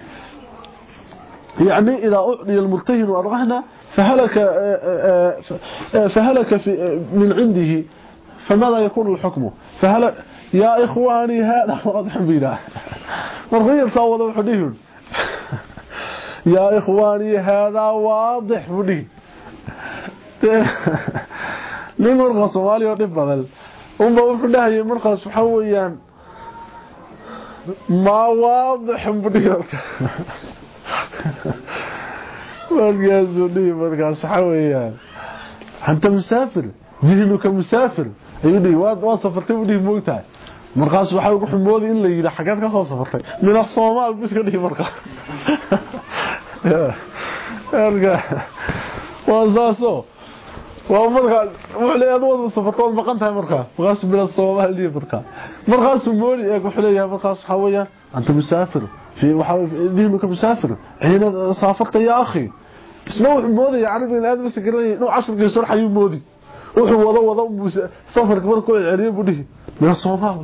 يعني إذا أعطي الملتهن وأرغحنا فهلك فهلك في من عنده فماذا يكون الحكم فهلك يا إخواني هذا واضح بنا مرغير صوت الحديث يا إخواني هذا واضح بني لمرغص والي وطفة أم بأخذ هي يمرغص حويا. ما واضح بني مرغزني مرغص حويا. أنت مسافر. جهلك مسافر. يقول لي واضح وصفتي بني موتاك markaas waxaa ugu xumooday in la yidhi xageed ka soo safartay min asoomaal bu iska dhihi markaa waa saaso waa markaa wuxuu wada safartood maqan tahay markaa markaas bila Soomaaliya markaa markaas mooli ee wuxuu leeyahay markaas waxa weeyaan anta musaafir fi waxa diinuka musaafir ayna saafarta ya akhi isna wuxuu moodaya carabi in aad bas garay inuu casharkii sharxayo moodi wuxuu wada wada safarka markuu celiyo budhihi من الصومال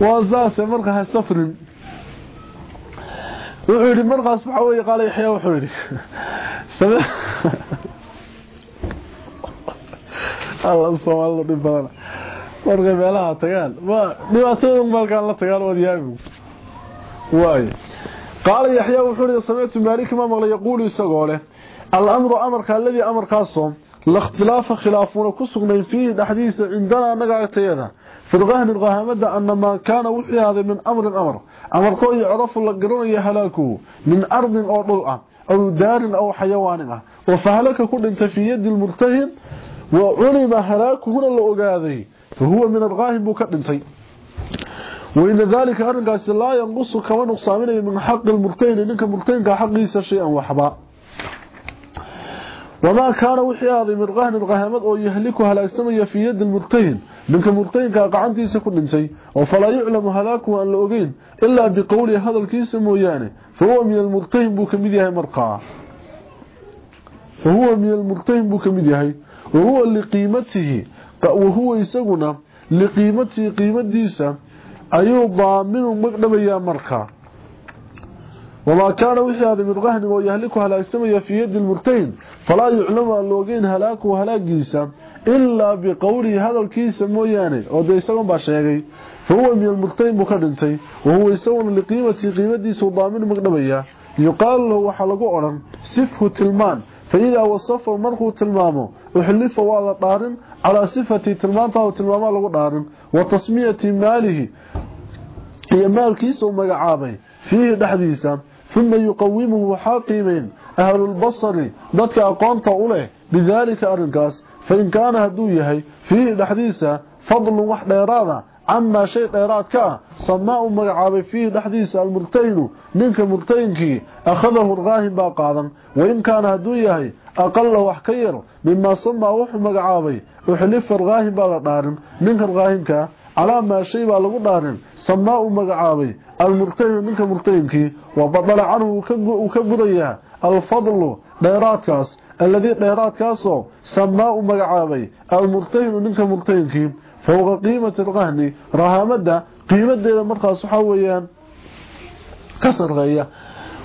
وأزاس مرقى هالسفر وحوري مرقى أصبح ويقال يحيى وحوري سمع الله الصومال الله نبانا marka meelaha tagaan ma dhibaatooyin malkaan la tagaan wadyaamigu waayo. Qaala yaxyaa wuxuu yidhi samictu maalik ma maqlay? Yaquulu isagoo leh al amru amarka alladii amarkaasoo الاختلاف خلافون من فيه حديث عندنا نغاغتيدا الغهن الغهمه أن ما كان وحي هذا من أمر الأمر. أمر كو يعرف لا غرن من أرض أو طلعة أو دار أو حيوان. وفهلك كل انت في يد المرتهن وعلم هلاكه هنا لا اوغادي فهو من الغاهب كدنتي وإن ذلك أرقى سلايا نقص كما نقصى من حق المرتهن. إنك مرتهن كحق يسر شيئا وحباء. وما كان وحي هذه من غهن الغهمات أو يهلكها لا استميه في يد المرتين منك المرتين كقعنتيس كدنسي أو فلا يعلم هلاك وان لا اغيد إلا بقول هذا الكيس موياني فهو من المرتين بكميديه مرقا فهو من المرتين بكميديه وهو لقيمته. وهو يسغنا لقيمته قيمته أيضا من مقدبيا مرقا almurtahin buu kamid yahay wa huwa liqiimatihi wahuwa isaguna liqiimatihi qiimadiisa ayuu daaminu magdhabayaa markaa wamaa kaana wixii ahday min qahnin oo yahliku halaagsamaya fii yadi lmurtahin falaa yuclamu aan la ogeyn halaakuhu halaagiisa ilaa biqowlihi hadalkiisa mooyaane oo dee isagon baa sheegay fa huwa min almurtahin buu ka dhintay wahuwa isaguna liqiimatihi qiimadiisau daaminu magdhabayaa yuqaalu lahu waxaa lagu uma yuqawimuhu waxaa qiimeyn ahlulbasari dadka aqoonta u leh bidaalika arrinkaas. fain kaana hadduu yahay fiihi dhexdiisa fadlun wax dheeraada camaa shay dheeraad ka ah samaa u magacaabay fiihi dhexdiisa almurtahinu ninka murtahinkii akhadahu rqaahin baa qaadan wain kaana hadduu yahay aqala wax ka yar mimaa samaa wuxuu magacaabay uxlifa rqaahin baa la dhaarin ninka rqaahinkaa calaa maa shay baa lagu dhaarin. Samaa u magacaabay. Almurtahinu ninka murtahinkii wa badala canhu uu ka gudayaa alfadlu dheeraadkaas. Alladii dheeraadkaasoo samaa u magacaabay. Almurtahinu ninka murtahinkii fowqa qiimati alqahni rahaamada qiimadeeda markaas waxaa weeyaan ka sarreeya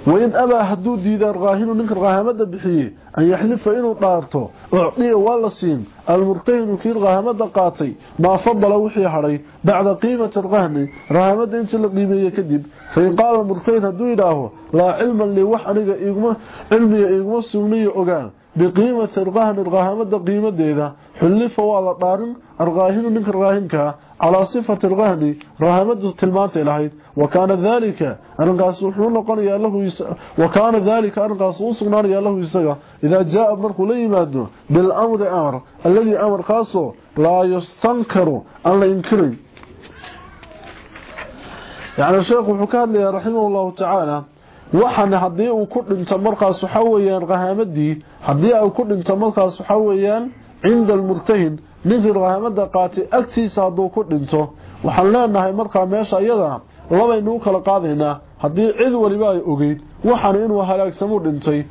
wain abaa hadduu diida alqaahinu ninka rahaamada bixiyey an yaxlifa inuu dhaarto ucdiya waa la siin almurtahinu kii rahamada qaatay maa fadala wixii hadhay bacda qiimati alqahni rahamada intii la qiimeeye kadib fain qaala murtahin hadduu yidhaaho laa cilman lii wax aniga cilmiga iguma sugnayo ogaan biqiimati alqahni rahamada qiimadeeda xullifa waa la dhaarin على صفة الغهن رهمد التلمات إلهي وكان ذلك أن أنقاسوحون قرية له وكان ذلك أن أنقاسوص ناري له يسقى. إذا جاء أبنك لي ماده بالأمر أمر. الذي أمر خاصه لا يستنكر أن لا ينكره يعني الشيخ حكاد لي رحمه الله تعالى وحن حضيئ كل انت مرقى سحويا رهمدي حضيئ كل انت مرقى سحويا عند المرتهن. Ninkii rahamada qaatay agtiisa hadduu ku dhinto waxaan leenahay markaa meesha iyada labaynu u kala qaadaynaa. Haddii cid waliba ay ogeyd waxana inuu halaagsamuu dhintay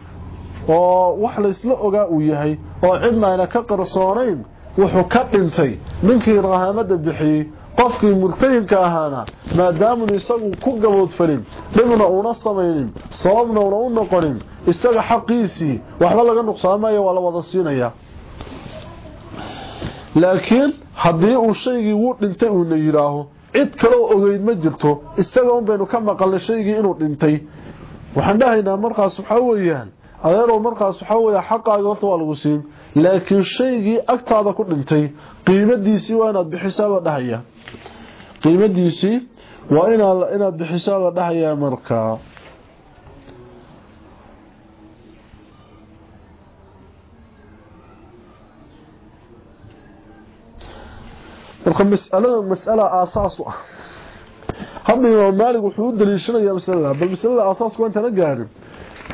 oo wax laysla ogaa uu yahay oo cidna ayna ka qarsoonayn wuxuu ka dhintay. Ninkii rahamada bixiyey qofkii murtahinka ahaana maadaamun isagu ku gaboodfalin dhibna uuna samaynin sababna una u noqonin isaga xaqiisii waxba laga nuqsaamayo waa la wada siinaya laakiin haddii uu shaygii wuu dhintay uuna yidhaaho cid kaloo ogeyd ma jirto isaga un baynu ka maqalnay shaygii inuu dhintay. Waxaan dhahaynaa markaas waxaa weeyaan adeerow markaas waxaa weeya xaqaaga horta waa lagu siin laakiin shaygii agtaada ku dhintay qiimadiisii waa inaad bixisaa la dhahaya. Qiimadiisii waa inaad bixisaa la dhahayaa markaa marka mas'alada mas'ala aasaas ah. Hadda imaam maalig wuxuu u daliishanayaa masalada bal masalada aasaaska waa intana gaarin.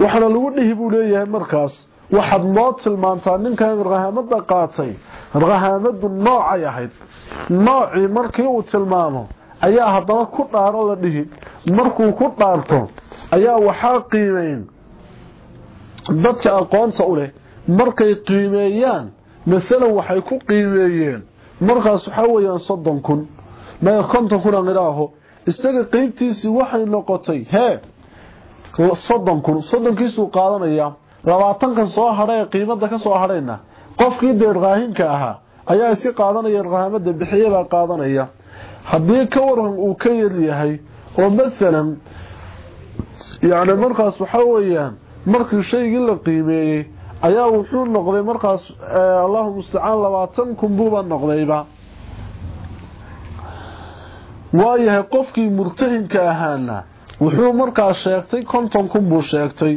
Waxaana lagu dhihi buu leeyahay markaas waxaad noo tilmaantaa ninkan rahamada qaatay rahamadu noocay ahayd. Noocii markii uu tilmaamo ayaa haddana ku dhaaro la dhihi. Markuu ku dhaarto ayaa waxaa qiimeyn. Dadka aqoonta u leh markay qiimeeyaan masalan waxay ku qiimeeyeen markaas waxaa weeyaan soddon kun. Maya konton kun aan idhaaho isaga qeybtiisii waxay noqotay hee soddon kun. Soddonkiisuu qaadanayaa labaatankan soo hadhay ee qiimada ka soo hadhayna qofkii dee raahinka ahaa ayaa iska qaadanaya rahamada bixiyabaa qaadanaya. Haddii ka waran uu ka yar yahay oo masalan yacni markaas waxaa weeyaan markii shaygii la qiimeeyey ayaa wuxuu noqday markaas allahu mustacaan labaatan kun buuba noqdayba. Waayahay qofkii murtahinka ahaana wuxuu markaas sheegtay konton kun buu sheegtay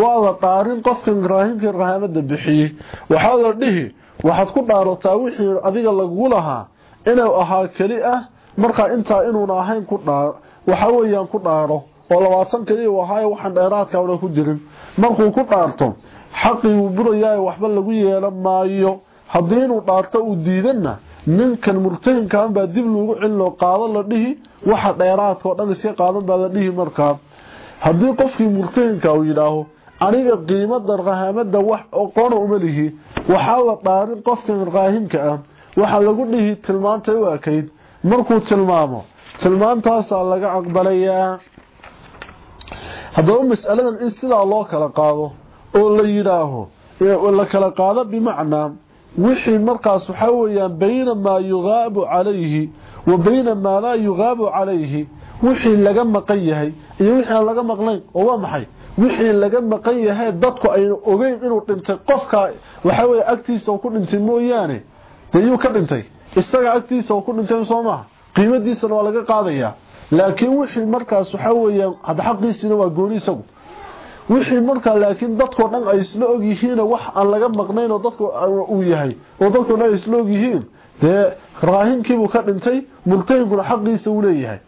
waa la dhaarin qofkan raahinkii rahaamada bixiyey. Waxaa la dhihi waxaad ku dhaarataa wixii adiga lagu lahaa inuu ahaa keli ah markaa intaa inuuna ahayn ku dhaaro waxa weeyaan ku dhaaro oo labaatan keliya uu ahaayo waxaan dheeraadka una ku jirin. Markuu ku dhaarto xaqii uu burayaa waxba lagu yeelan maayo. Haddii inuu dhaarto uu diidanna ninkan murtahinkan baa dib loogu celino qaado la dhihi waxa dheeraadka oo dhan iska qaadan baa la dhihi markaa. Haddii qofkii murtahinka uu yidhaaho aniga qiimada rahaamada wax aqoona uma lihi waxaa la dhaarin qofkan raahimka ah waxaa lagu dhihi tilmaantay u ekayd. Markuu tilmaamo tilmaantaasaa laga aqbalayaa. Haddaba mas'aladan in sidaa loo kala qaado oo la yidhaaho la kala qaado bimacnaa wixii markaas waxaa weeyaan bayna maa yugaabu calayhi wa bayna maa laa yugaabu calayhi wixii laga maqan yahay iyo wixii aan laga maqnayn oo waa maxay? Wixii laga maqan yahay dadku aynu ogeyn inuu dhintay qofka waxa weeye agtiisa ku dhintay mooyaane dee yuu ka dhintay? Isaga agtiisa ku dhintay soo maaha? Qiimadiisana waa laga qaadayaa. Laakiin wixii markaas waxa weeyaan hadda xaqiisina waa gooni isagu wixii markaa laakiin dadkoo dhan ay isla og yihiin wax aan laga maqnayn oo dadku uu yahay oo dadkoo dhan ay isla og yihiin. Dee raahinkiibuu ka dhintay murtahinkuna xaqiisa uu leeyahay.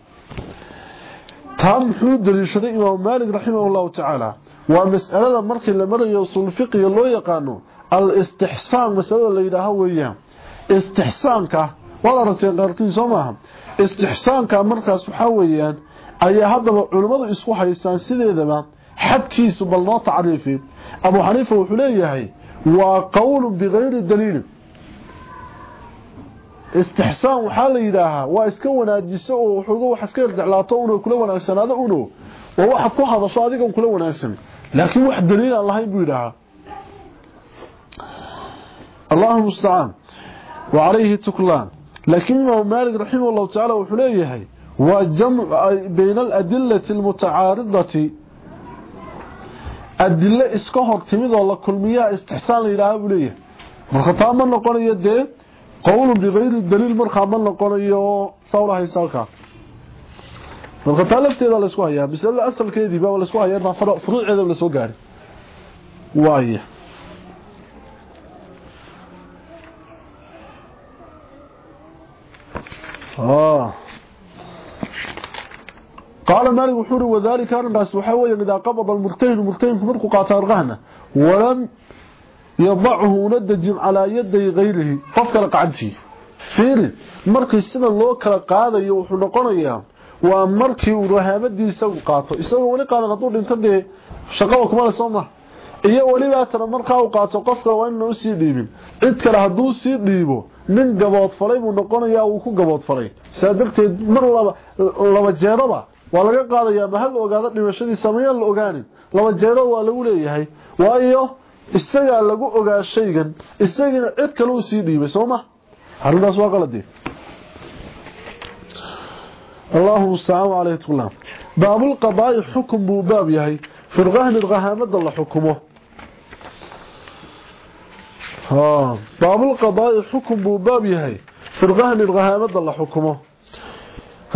Taa muxuu daliishaday imaam maalik raximah llahu tacaala waa mas'alada markii la marayo usul fiqiga loo yaqaano al-istixsaan. Masalada la yidhaaho weeyaan istixsaanka waad aragteen qaarkiin soo maaha. Istixsaanka markaas waxaa weeyaan ayaa haddaba culimmadu isku haystaan sideedaba حدكي سب الله تعريفي. أبو حنيفة وحليه وقول بغير الدليل استحسان حال إذاها وإسكونا جسعه وحضوه حسكير دعلاطونه كل وأنا أسن هذا أولو. ووحد كوحة صادقه كل وأنا أسن لكن واحد دليل الله يبوي لها. الله المستعان. وعليه تكلان. لكن مالك رحمه الله تعالى وحليه وجمع بين الأدلة المتعارضة adilo iska hor timid oo la kulmiyaa istixsaan la yidhaaha buu leeyahay. Marka taa ma noqonayo dee qowlun bikayri daliil markaa ma noqonayo sawlahaysa halkaa. Marka taa lafteeda laysku hayaa masalada asalkeedii baa laysku hayaa intaan furuuceeda la soo gaarin waaya قال مالك وحوري وذلك أرنقاس وحاوية إذا قبض المرتهن المرتهن مركو قاطع الرهنة ولم يضعه ندج على يدي غيره. قفك لقعنتي فيري مركي السنة لو كلا قادة يوحو نقونيا ومركي ورهامدي يسوي قاطع يسوي ولي قادة نطول انتدي شقاوة كمال صنع iyo waliba tan markaa uu qaato qofka waa inuu sii dhiibin cid kale haduu sii dhiibo nin gabood falay buu noqonayaa uu ku gabood falay saadagteed mar laba laba waa laga qaadayaa mahal ogaada dhimashadii sameeyaan la ogaanin laba jeedo waa lagu leeyahay waayo isagaa lagu ogaa shaygan isagina cid kale uu sii dhiibay sooma arrintaas waa qaladee allahu mustacaan calayhi tuqlaan baabulqadaa'i xukun buu baab yahay fi lqahni qahaamada la xukumo baabulqadaa'i xukun buu baab yahay fi lqahni qahaamada la xukumo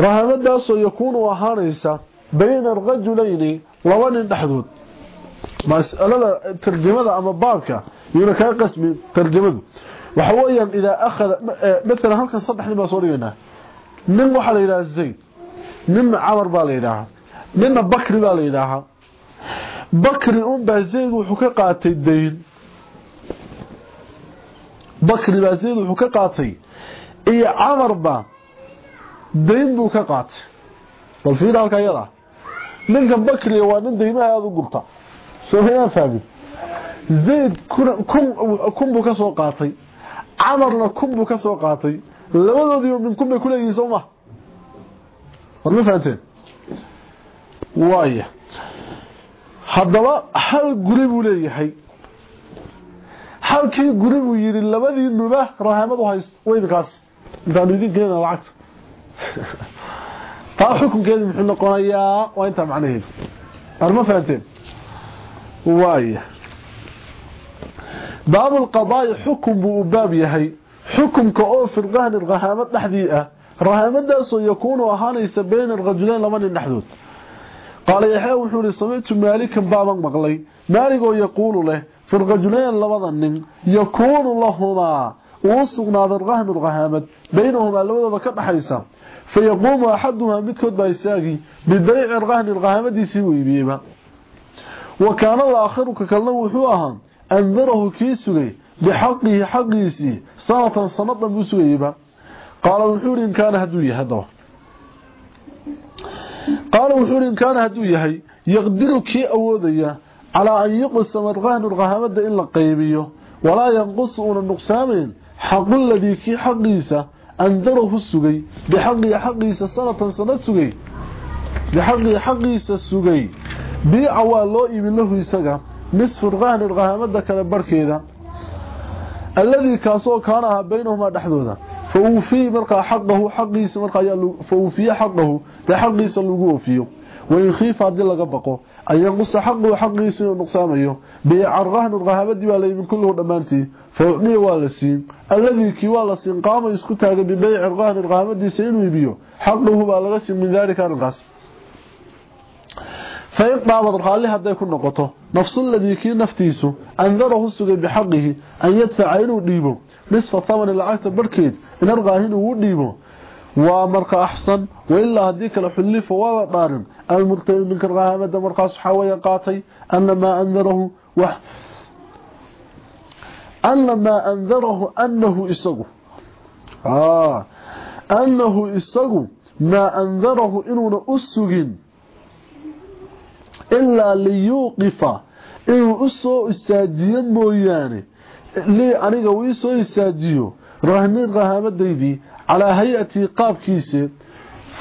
رهبدا سو يكون وهانيسا بين الرجلين لون تحدود مسألة ترجمة أما بابك يونا كان قسمي ترجمة. وحو أيام إذا اخذ مثلا هلكن صدخ نبا سورينا من وحل إلى زيد من عمر با من بكر با بكر ام با زيد وحو كقاتي بكر با زيد وحو كقاتي اي عمر با dayn buu ka qaatay. Bal fiir halka yada. Ninkan bakriga waa nin daymaha aada u gurta. Soo mayaan fahmin zayd kun buu ka soo qaatay. Camarna kun buu ka soo qaatay. Labadoodiiba min kun bay ku leeyihiin soo ma. War ma fahanteen waaya haddaba hal guri buu leeyahay. Halkii guri buu yidhi labadii nuba rahamadu hayst weydinkaas intaanu idin keenana lacagta arma fahanteen waaya baabu lqadaa'i xukun buu u baab yahay xukumka oo fi rahni rahaamad dhexdii ah rahaamadaasoo yakuunu ahaanaysa bayna rajuleyn laba nin dhexdood qaala yaxyaa wuxuu ihi samictu maalikan baaban maqlay maaligoo yaquulu leh fi rajuleyn labada nin yakuunu lahumaa uu sugnaaday rahnu rahaamad بينهما لوضب كبحيسا فيقوم أحدهما متكد بيساقي ببيع الرهن الغامة سوي بيبا. وكان الله آخرك كالنوحوها أنظره كيسوي بحقه حقيسي صنطا صنطا بسوي بيبا. قال الحور إن كان هدوية هدو. قال الحور إن كان هدوية هاي يقدرك أوضي على أن يقسم الرهن الغامة إلا قيبيه ولا ينقصون النقسامين حق الذي كي حق حقيسة andarahu sugay bixaqihi xaqiisa sanatan sanad sugay bixaqihi xaqiisa sugay. Biica waa loo iibin lahu isaga nisfu rahni rahaamada kale barkeeda. Alladii kaasoo kaana ahaa baynahumaa dhexdooda. Fa uufiyi markaa xaqahu xaqiisa markaa fa uufiye xaqahu dee xaqiisa lagu oofiyo wain khiifa haddii laga baqo an yanqusa xaquhu xaqiisa inuu nuqsaamayo biica rahnu rahaamadii baa layibin kulluhu dhammaantii fa ucdiya waa la siin alladii kii waa la siin qaama isku taagay bibeyci rahni rahaamadiisa inuu iibiyo xaqahu baa laga siin min daalika arrinkaas fain dhaabad raalli hadday ku noqoto nafsuladii kii naftiisu andarahu sugay bixaqihi an yadfaca inuu dhiibo nisfa thamani lacagta barhkeed in arqaahin uu dhiibo waa marka axsan wailaa haddii kale xullifa waa la dhaarin. Almurtadi ninka rahamada markaas waxaa weya qaatay ana maa andarahu ana maa andarahu anahu isagu. Anahu isagu maa andarahu inuuna u sugin ilaa liyuuqifa inuu u soo istaajiyo mooyaane. Lii aniga uu ii soo istaajiyo rahnin rahaamadaydii calaa hay'atii qaabkiisa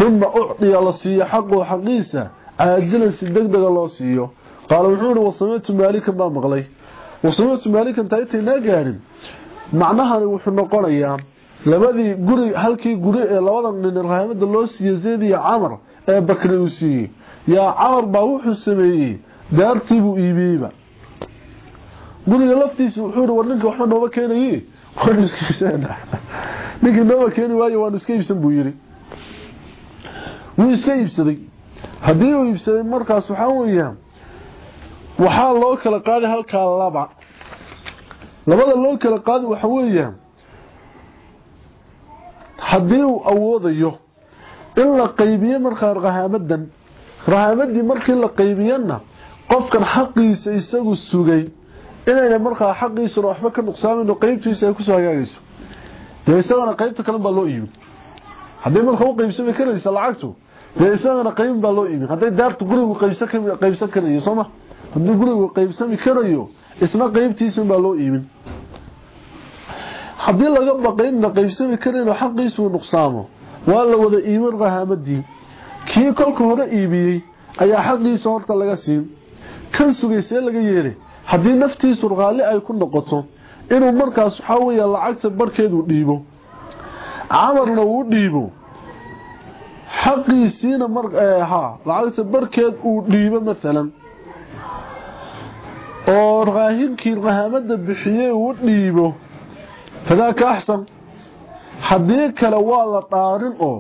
uma ucdiya la siiyo xaquu xaqiisa caajilan si deg dega loo siiyo. Qaala wuxuu ihi wasamictu maalikan baa maqlay. Wasamictu maalikan taa intaynaa gaadhin macnahani wuxuu noqonayaa labadii guri halkii guri ee labada nin rahaamada loo siiye zayd iyo camar ee bakri uu siiyey. Yaa camar baa wuxuu sameeyey daartiibuu iibiyeyba guriga laftiisa wuxuu war ninka waxba nooma keenaye waanu iska iibsana ninkii nooma keeni waayo waanu iska iibsan buu yidhi. Wuu iska iibsaday. Haddii uu iibsaday markaas waxaa weeyaan waxaa loo kala qaaday halkaa laba. Labada loo kala qaaday waxa weeyaan haddii uu awoodayo in la qaybiyo markaa rahaamadan rahaamadii markii la qaybiyana qofkan xaqiisa isagu sugay inayna markaa xaqiisuna waxba ka nuqsaamayno qaybtiisa ay ku soo hagaagayso. Dee qaybta kalen baa loo iibin. Hadday marka u qaybsami karaysa lacagtu dee isagana qaybin baa loo iibin. Hadday daartu gurigu qaybsan karayo sooma hadduu gurigu qaybsami karayo isna qaybtiisun baa loo iibin. Haddii laga baqaynna qaybsami karayno xaqiisuu nuqsaamo waa la wada iibin rahaamadii kii kolka hore iibiyey ayaa xaqiisa horta laga siin. Kan sugaysee laga yeelay haddii naftiisu raalli ay ku noqoto inuu markaas waxaa weeya lacagta barhkeedu dhiibo camarna uu dhiibo xaqiisiina ha lacagta barhkeed uu dhiibo maalan oo raahinkii rahaamada bixiyey uu dhiibo fadaaka axsan. Haddii kale waa la dhaarin oo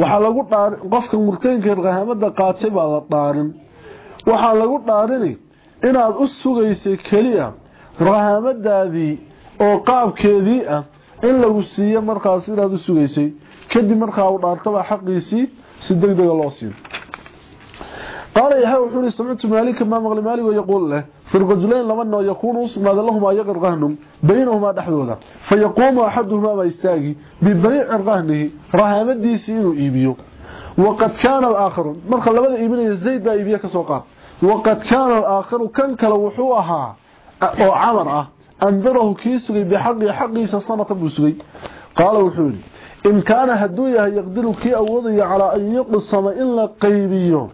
waxaa lagu dhaarin qofka murtaynka rahaamada qaatay baa la dhaarin. Waxaa lagu dhaarini inaad u sugaysay keliya rahaamadaadii oo qaabkeedii ah in lagu siiyo markaas inaad u sugaysay kadib markaa uu dhaartabaa xaqiisii si deg dega loo siiyo qaala yaxya wuxuu ihi samictu maalika maa maqli maalig oo yaquul leh fi rajulayn laba noo yakuunu u sugnaada lahumaa yaqir qahnum baynahumaa dhexdooda fa yaquumu axaduhumaa baa istaagi bibayci qahnihi rahaamadiisii inuu iibiyo waqad kaana alaakharu marka labada iibinaya zayd وقد كان الآخر كان كلوحوها أو عمر أه. أنظره كيسر بحق حق سصنة بسري قال وحولي إن كان هدوية يقدر كي أو وضي على أن يقص ما إلا قيبيه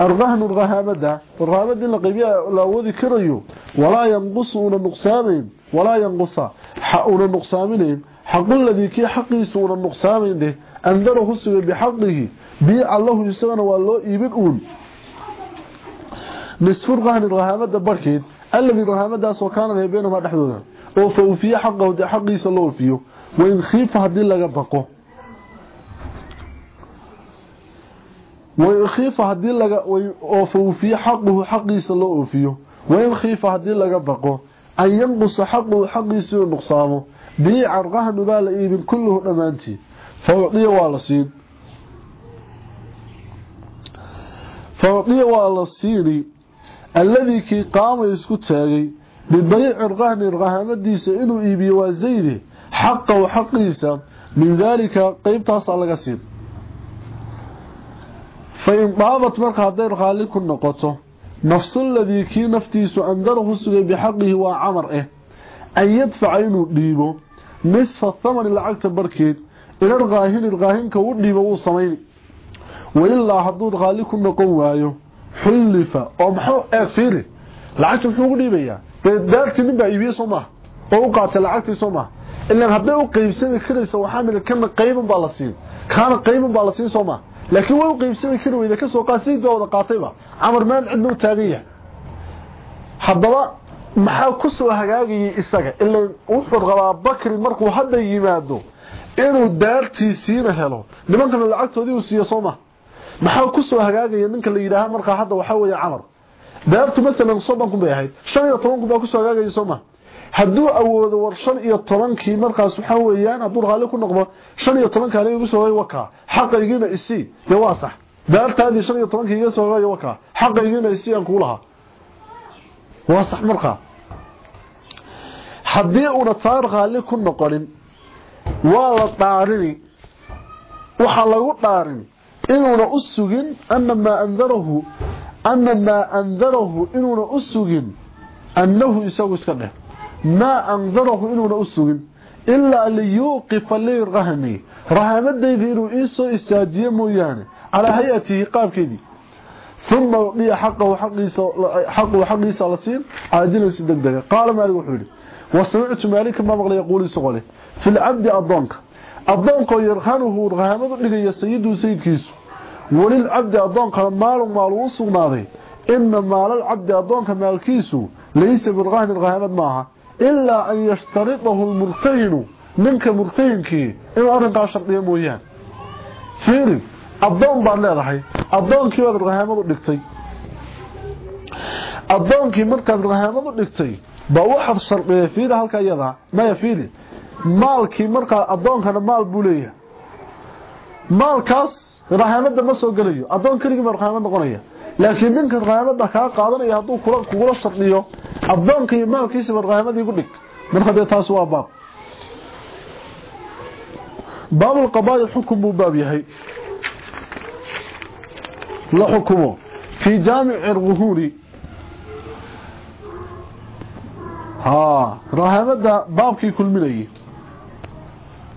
الرهن الرهامدة الرهامدة إلا قيبية الأوضي كريه ولا ينقص أولا النقصامين ولا ينقص حقنا النقصامين حق الذي كي حقي سورا النقصامين أنظره سوى بحقه. بيع الله يسرنا والله يبقون. Kaanad haybeynama dhexdooda oo fawfiya xaqahu xaqiisa loo fiyo wain khiifa hadii laga baqo wain khiifa hadii laga oo fawfiya xaqahu xaqiisa loo oofiyo wain khiifa hadii laga baqo an yanqusa xaqahu xaqiisa inuu nuqsaamo biican rahnu baa la iibin kulluhu dhammaantii fawdiya waa la siin fawdiya waa la siini alladii kii qaama isku taagay bibayci rahni rahamadiisa inuu iibiyo waa zayde xaqahu xaqiisa min daalika qeybtaasaa laga siin fain daabat marka hadday raalli ku noqoto nafsuladii kii naftiisu andarahu sugay bixaqihi waa camar ah an yadfaca inuu dhiibo nisfa thamani lacagta barkeed ila raahini raahinka u dhiibo wuu samayni wailaa hadduu raalli ku noqon waayo xullifa oo maxuu eeg fiiri. Lacagta muxuu ugu dhiibayaa? Daarkii nin baa iibiyey soo maaha oo u qaatay lacagtii soo maaha ilaan hadday u qeybsami karaysa waxaa nidhi kana qayban baa la siin. Kaana qayban baa la siin soo way u kari weyda ka soo sayid baa wada qaatayba camar maan cidna u haddaba maxaa ku soo hagaagayay isaga? Ilaan wuxuu rabaa bakri markuu hadda yimaado inuu daartiisiina helo. Nimankana lacagtoodii uu siiyo soo maxaa ku soo hagaagaya ninka la yiraahdo marka hadda waxa weeye Amar deebtu midna soban ku bayahay 15 ku baa ku soo hagaagayay Soomaa haduu awoodo war 15 kii markaas waxa weeyaan haduu qaali ku noqdo 15 kale igu soo waka xaqaygiina isii ya waa sax. Deebtaadii 15 kii iga soo hagaagay waka xaqaygiina isii aan ku lahaa. Waa sax haddii uuna taar qaali ku noqonin waa la dhaarini. Waxaa lagu dhaarini. Maa andarahu inuuna u sugin annahu isagu iska dheh maa andarahu inuuna u sugin ilaa liyuuqifa lii rahni rahamadayda inuu ii soo istaajiye mooyaane calaa hay-atihi qaabkeedii uma udiya xaqahu xaqiisa la siin caajilan si deg dega qaala maalig wuxuu yidhi wasamictu maalika maa maqla yaquulu isagoo leh fi lcabdi addoonka addoonkoo yarhanuhu rahamadu dhigaya sayiduhu sayidkiisu walilcabdi addoonkana maalun maalu u sugnaaday ina maalalcabdi addoonka maalkiisu laysa birahni rahamad maaha ilaa an yashtaridahu lmurtahinu ninka murtahinkii inuu arrinkaa shardiyo mooyaan fiiri addoon baad leedahay addoonkii baad rahamadu dhigtay addoonkii markaad rahamadu dhigtay ba waxaad shardiyay fiiri halka iyada maya fiiri maalkii markaa addoonkana maal buu leeyahay maalkaas rahamada ma soo gelayo addoon keligii baa rahamad noqonaya laakiin ninkan rahamada kaa qaadanaya hadduu kugula shardiyo addoonka iyo maalkiisaba rahamadii gu dhig marka dee taasi waa baab baabulqabaa'i xukun buu baab yahay la xukumo fii jaamici رهبدا بابكي كل مني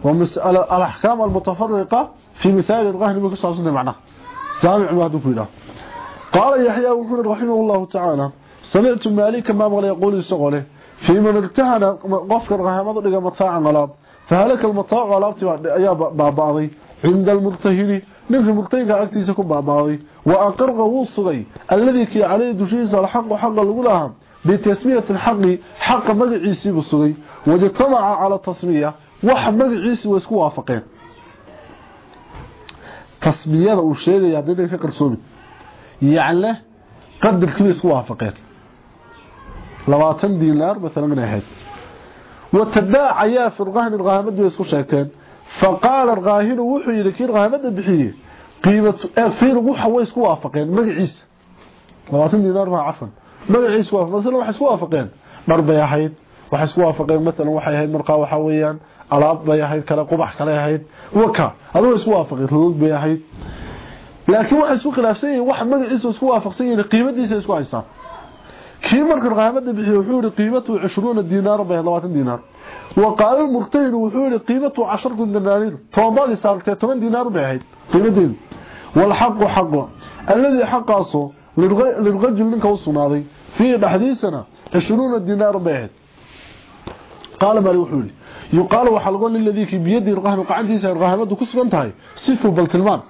ومسألة الأحكام المتفرقة في مسائل الرهن بكساسنا معناه جامع ما دفيدا قال يحيى وحنا رحمه الله تعالى سمعت مالك ما مغلى يقول السغله في من ارتهن قفك الرهمة دغ متاع غلاب فهلك المتاع غلابتي يا باباضي عند المرتهن نفس المرتهن اكتيسا كو باباضي واقرغ وصغي الذي كي عليه دشيس الحق حق لها بتسمية الحق حق مقعيسي بسوي وجتمع على التصمية وح مقعيسي واسكو وافقين تصمية وشيء يعدين في قرصومي يعني قدر كل اسكو وافقين لواتن دينار مثلا من اهد وتداع يا في الرهن الغامد واسكو شاكتين فقال الغاهن وحو يلكي الغامد بحيه قيمة فين وحا واسكو وافقين مقعيس لواتن دينار ما عفوا magaciis waa mesela waxay isku waafaqeen. Dhar bay ahayd waxay isku waafaqeen mesela waxay ahayd markaa waxa weeyaan alaab bay ahayd kale qubax kale ahayd waka adoo isku waafaqeen roog bay ahayd laakiin waxay isku khilaafsan yihiin wax magaciisa isku waafaqsan yihiin qiimadiisa isku haystaan kii marka qaamada bixiyo wuxuu yiri qiimatu 20 diinaar bay 20 diinaar وقال المرتهن وحول قيمته 10 دنانير توبالي صارت 10 دينار بهيد قيمته والحق حقه الذي حقه للرجل منك وصناضي في بحديثنا 20 دينار بهد قال ما وحولي يقال وحلقون للذي في بيدي الرهن وقعديس الرهنده كسبنتahay sifu bal tilmaan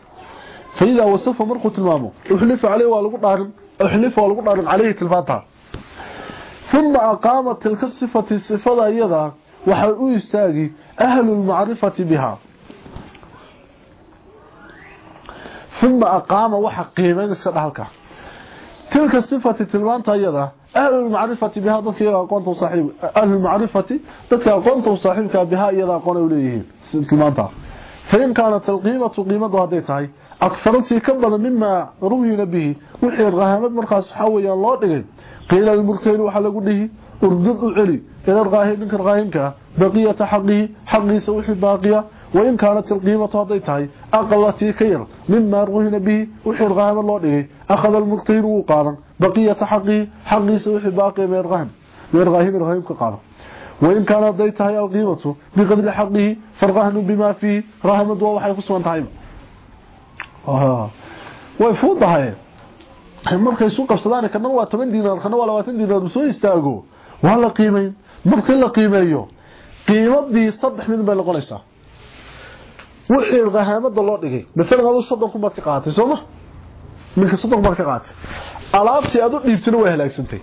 فإذا وصف مرقه تلمامه وحلف عليه waa lagu dhaarin احلف ولو دارن عليه تلفاتها ثم اقامت تلك الصفه الصفه ايضا waxay u istaagi ahlul ma'rifati biha ثم اقام waxa qiimeyn iska dhahalka tilka sifati tilmaanta ayada ahlul ma'rifati biha dadka aqoonta saaxiib ahlul ma'rifati dadka aqoonta saaxiibka biha iyada aqoon u leeyihiin tilmaanta فإن كانت القيمة قيمة هذه تهي أكثرتي كبدا مما رمينا به وحي الرهامات مرخص حويا الله دغين قيل المرتين lagu dhihi urdud u celi ila raahin ninka raahinka baqiyata xaqi xaqiisa wixii baaqiya وإن كانت القيمة هذه تهي أقلتي كير مما رمينا به وحي الرهامات الله دغين أخذ المرتين وقارا بقية حقه حقيسا وحي باقي من الرهن من الرهين الرهين كقارا وإن كانت ديتها القيمة بقدر حقه فرغهن بما فيه. رهمد وحي كسوان تايم آه. ويفوضها markay isu qabsadaan kana waa 10 dinar kana waa 20 dinar soo istaago waa la qiimeyn markii la qiimeeyo qiimadii 3 mid bay noqonaysaa wixii rahamada loo dhigay. Mesela adu 30 kun baad ka qaatay sooma minka 30 baad ka qaatay. Alaabtii aad u dhiibtana way halaagsantay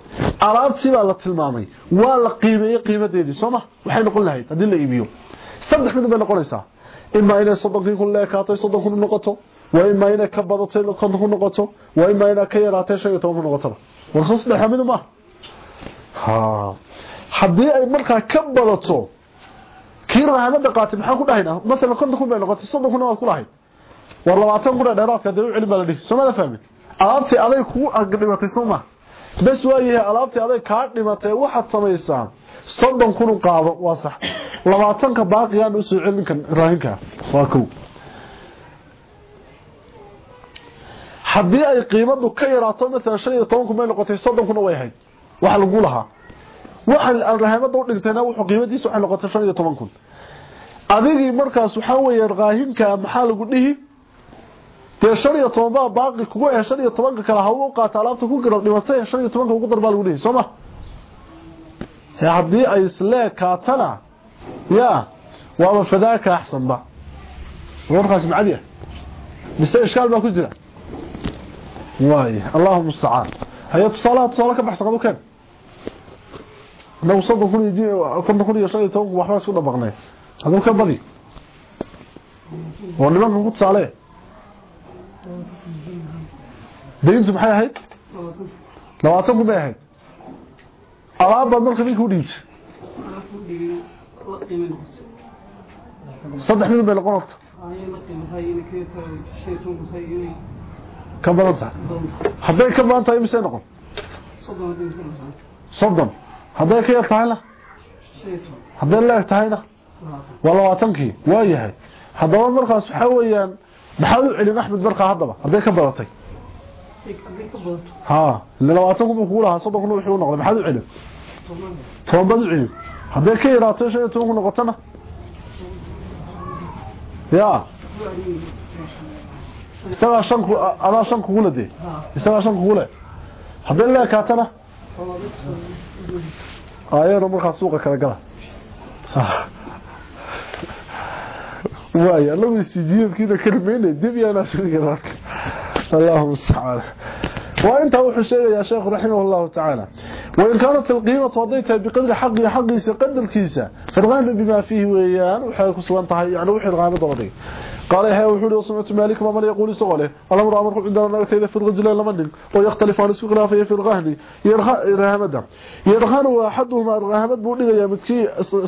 alaabtii baa la tilmaamay. Waa la qiimeeyay qiimadeedii sooma waxay noqon lahayd la iibiyo. Saddex mid bay noqonaysaa. Ima inay soddon kun leekaato soddon kun noqoto. Waa ima inay ka badato konton kun noqoto. Waa ima inay ka yaraato shan iyo toban kun noqoto warso saddex mid ma? Ha haddii ay markaa ka badato kii rahamada qaatay maxaan ku dhahaynaa masala konton kun bay noqotay soddon kun waa ku lahayd. War labaatan kun dheeraadka dee u celin baa fahmin? Alaabtii aday kugu dhimatay sooma bas waayahay alaabtii aday kaa dhimatay waxaad samaysaa soddon kun qaado waa sax. Labaatanka baaqiyaan u soo celin kan raahinka waa kow. Haddii ay qiimadu ka yaraato maalan shan iyo toban kun bay noqotay soddon kuna way ahayd. Waxa lagu lahaa waxaan raahimada u dhigtayna wuxuu qiimadiisa waxay noqotay shan iyo toban kun adigii markaas waxaa weeye raahinka maxaa lagu dhihi eh shan iyo tobanka kale ha u qaata alaabta ku garab dhimatay shan iyo tobanka ugu dar baa lagu dhihi soo ma haddii ay isleekaatana ya waaba fadaaka axsanba warkaas macadiya mise ishkaal baa ku jira waay allahu mustacaan haya tusaalaha tusaale ka baxsan adu inagu soddon kun konton kun iyo shan iyo toban kun waxbaa isku dhabaqnay aduu ka badi. Oo nimanka ku tusaale dayntu maxay ahayd? Labaatan kun bay ahayd. Alaabbaad marka ninka u dhiibtay. Saddex mid bay noqon horta ka badan tahay. Hadday ka badan tahay misay noqon? Soddon ka yar tahayna hadday leeg tahayna waa labaatankii waa yahay haddaba markaas waxaa weeyaan maxaad u celin axmed markaa haddaba hadday ka badatay ha labaatan kun buu kugu lahaa soddon kun wuxuu noqday maxaad u celin toban baad u celin hadday ka yaraato shan iyo toban kun ayana markaa suuqa kala gala waay anagu sijiibkiina kalmeynay dib yaana suuqa اللهم استعان وانت وحو شيغيا شيخ رحمه الله تعالى وان كانت القيمه وضيتها بقدر حق حقيسه قدر كيسه فرغان بما فيه ويان وحي كسوان tahay yani wixii qaanad waday قال هي وحو وصمت مالك ما يقول سقله الأمر أمر عندنا نغتيده في الرجل لما دين ويختلف عن سوق في الغهن. يرهمدا يرهن واحدهما الرهمد بو دغيا midkii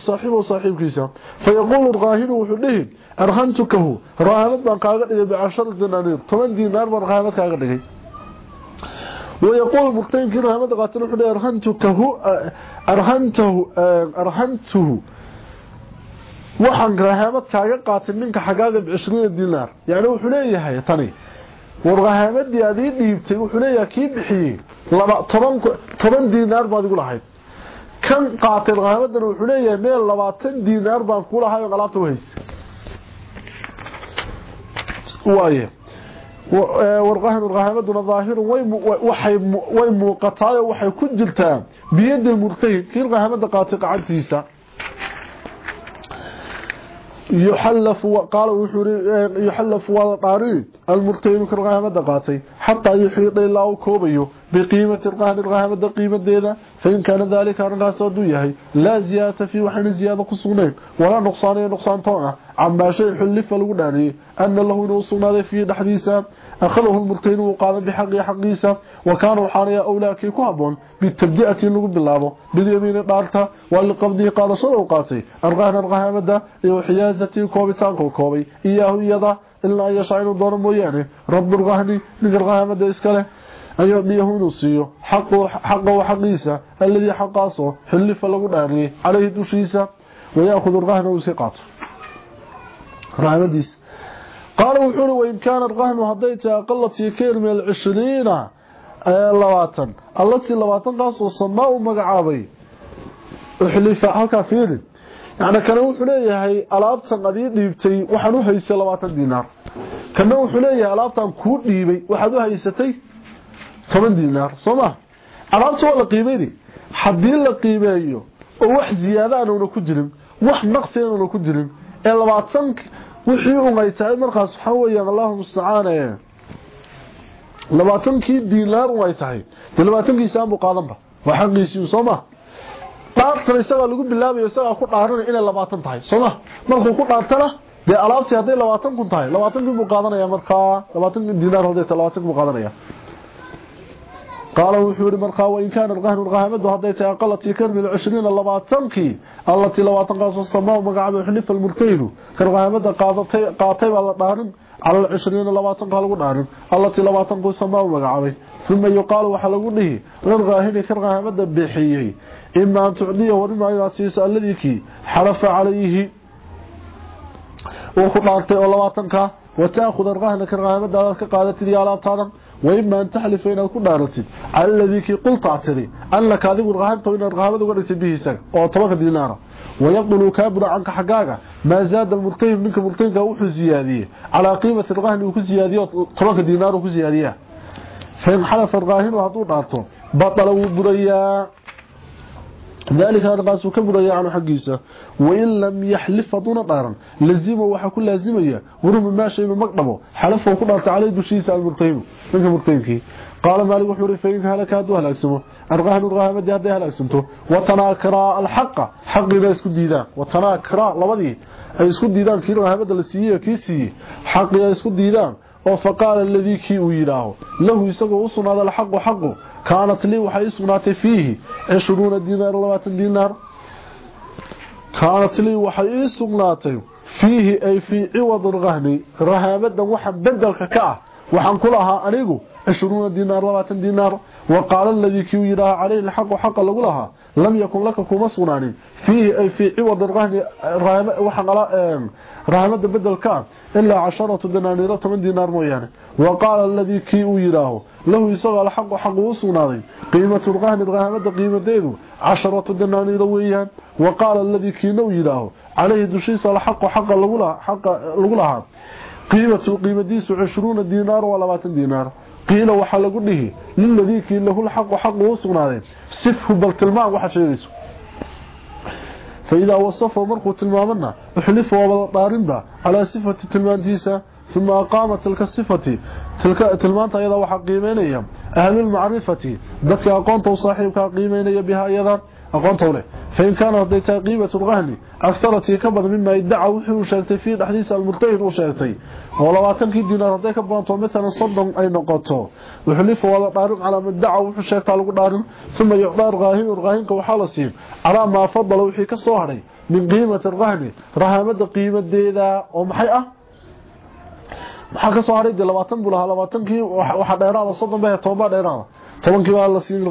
saaxiibo saaxiibkiisa فيقول الغاهن وحو dhihi arhantukahu rahamad baan kaaga dhigay bi 10 dinar 10 dinar baan rahamad kaaga dhigay ويقول مقتين في رحمة قاتل وحده أرهنتكه أرهنته أرهنته. Waxaan rahamad kaaga qaatay ninka xagaaga 20 dinar yaani wuxuu leeyahay tani war rahamadii aad ii dhiibtay wuxuu leeyahay kii bixiyay 10 10 dinar baad igu lahayd. Kan qaatay rahamadan wuxuu leeyahay meel 20 dinar baan ku lahaay oo qalaabta waaye warqahan rahamaduna zaahir way waxay way muuqataa waxay ku jirtaa biyada murtahid kii rahamada qaatay qacantiisa يحلف وقال وحوري يحلف وضاري المرتين كرغامه قاتي حتى يحيط الله كوبيو بقيمه الرهن الرهامه قيمه ديدا فان كان ذلك ارغاس ودو يحي لا زياده في وحن زياده كسونين ولا نقصان نقصان تونا عما شيء حلف لو داري ان له نوصنا في akhadahu murtahin wuu qaaday bixaqii xaqiisa wa kaana waxaanaya owlaakii ku haboon bitabdi'ati in lagu bilaabo bilyamiini dhaarta waa liqabdihi qaadashada u qaatay arqahna arqahamada iyo xiyaasatii koobitaanka koobay iyaahu iyada ilaa an yashaa inuu doono mooyaane raburqahni ninka arqahamada iskale an yucdiyahu inuu siiyo xaqahu xaqiisa alladii xaqaasoo xullifa lagu dhaariyey caleyhi dushiisa wayaakhudu arqahna iska qaato قال وحوري وإن كان الرهن هديت أقلت كير من العشرين اللواتن التي اللواتن قاس وصماء مقعابي وحليفة هكا فيري يعني كان وحولي هي ألابتن قدير ديبتي وحنو هيسي لواتن دينار. كان وحولي ألابتن كود ديبي وحدو هيستي 8 دينار. صمع ألابتن ولا قيميني. حدين لقيمينيو. ووح زيادة أنا jirin wax naqsi ana ku jirin ee 20 wixii uu ay tahay markaas waxa weeyaan Allahu musta'aan labaatankii diinaar way tahay labaatankii saan buu qaadanba. Waa xaqiisii Sooma dhaartan isaga lagu bilaabayo isaga ku dhaaran inay labaatan tahay. Sooma markuu ku dhaartana de alaabtii haday labaatan kun tahay. Labaatankii buu qaadanaya markaa. Labaatankii diinaar haday labaatan buu qaadanaya قال وحور مرقا وإن كان الغهن الغهمد هذا أقلت يكرم العشرين اللباتنكي التي لباتن قاص السماء ومقعب حنف المرتين كالغهمد قاطب على الدارن على العشرين اللباتن قالوا دارن التي لباتن قاص السماء ومقعب ثم يقال وحلقوا له للغاهن كالغهمد بحيه إما أن تعديه وإما أن يسيس الذي كي حرف عليه وخطارته اللباتنك وتأخذ الغهن كالغهمد قادت لي على طارن وإما أن تحلف إن أكون نارتي على الذي كي قلت اعتري أنك هذه الرغامة وإن الرغامة ورثت به سك أو طبق دينارا ويقبل كابر عنك حقاقا ما زاد المرتين منك مرتين كوح زيادية على قيمة الرغاهن وكو زيادية طبق دينار وكو زيادية فإن حلف الرغاهن وهدو نارته بطلوا بريا ذلك القاس كبريا عن حقيسة؟ وإن لم يحلف دون دارا لزمه waxa ku laazimaya wuxuu ma shay maqdabo xalafo ku dhaartay calay dushiisa almurtayn ninka murtaynki قال مالك وحوري فإنك هلك هدو هلاكسمه أرغاهن الرغاهن دي هدي هلاكسمته وتناكرا الحق. حق إذا اسكو ديدان. وتناكرا لبدي أي اسكو ديدان كي الرغاهن لسيئة كي سيئة. حق إذا اسكو ديدان. وفقال الذي كي ويراه له يسقو أصنا هذا الحق حقه. كانت لي وحي اسقناتي فيه. عشرون دينار لباتن دينار. كانت لي وحي اسقناتي فيه أي في عوض الغهن رهابدا وحا بدلك كأه وحن كلها أنيقو. عشرون دينار لباتن دينار. وقال الذي كي يراه عليه الحق حق لها لم يكن لك كما سناني فيه أي في عوض الغهن وحن رهامد بدل كان. إلا عشرة دنانيرة من دينار مويانة. وقال الذي كي يراه له يسوى الحق حق وسناني قيمة الغهن الرهامد قيمة دينه. عشرة دنانيرة ويان. وقال الذي كي نو يراه عليه دشيس الحق حق لغلها قيمة قيمة ديس عشرون دينار ولباتن دينار. قيل وحا لغو دهي للذي كي له الحق حق وسناني سفه بالتلمان وحا شيريسو فإذا وصفه مرقو تلمامنا وحلفه وبالطارنبا على صفة تلمانتيسة ثم أقام تلك الصفة تلك تلمانتا أيضا وحا قيمينيا أهل المعرفة ذاتك أقونته صاحبك قيمينيا بها aqoonta fa in kaana haday tahay qiimatun qahni agaratii ka badan mima idaca wuxuu sheegtay fiihi dhexdiisa almurtahin uu sheegtay oo labaatankii diinaar hadday ka badanto matalan soddon ay noqoto. Uxlifa waala dhaarin calaa ma daca wuxuu sheegtaa lagu dhaarin uma yucdaar kaahinun kaahinka waxaa la siin calaa maa fadala wixii ka soo hadhay min qiimati rahni rahamada qiimadeeda oo maxay ah? Maxaa ka soo hadhay dee labaatan buu lahaa labaatankii waxaa dheeraada soddon ba tobanbaa dheeraada tobankii baa la siin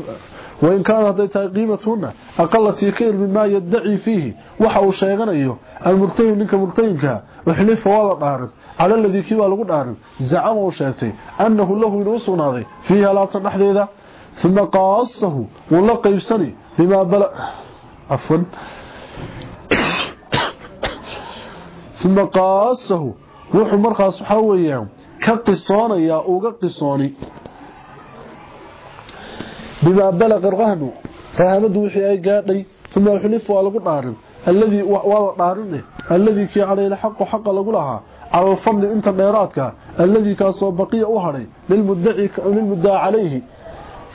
وإن كان هذا قيمتهن أقلت يكير مما يدعي فيه. وحاو شيغانيو المرتين منك مرتينك وحلف ولا دارن على الذي كيبا لغو دارن زعم وشيغتي أنه له ينوسوناضي فيها لا تنحديدا ثم قاصه. ولا قيبسني. بما بلغ عفوا. ثم قاصه. wuxuu markaas waxa weeyaan ka qisoonaya uga بما بلغ الرهن. فهمد وحي أي قادي ثم الحلف على دارن الذي ودارن الذي كي عليه الحق حق لقو لها على الفضل انت ديراتك الذي كاسو بقي أو هري للمدعي للمدعى عليه.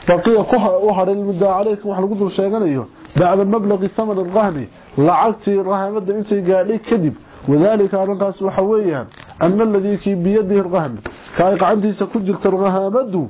بقية أهري هري عليك عليه واخ لو دول شيغانيو بعد المبلغ ثمن الرهن. لعقتي رهمد انت قاعد قادي كذب. وذلك أنا قاس وحويا ان الذي كي بيده الرهن. كاي قعدتي سكجلت الرهامدو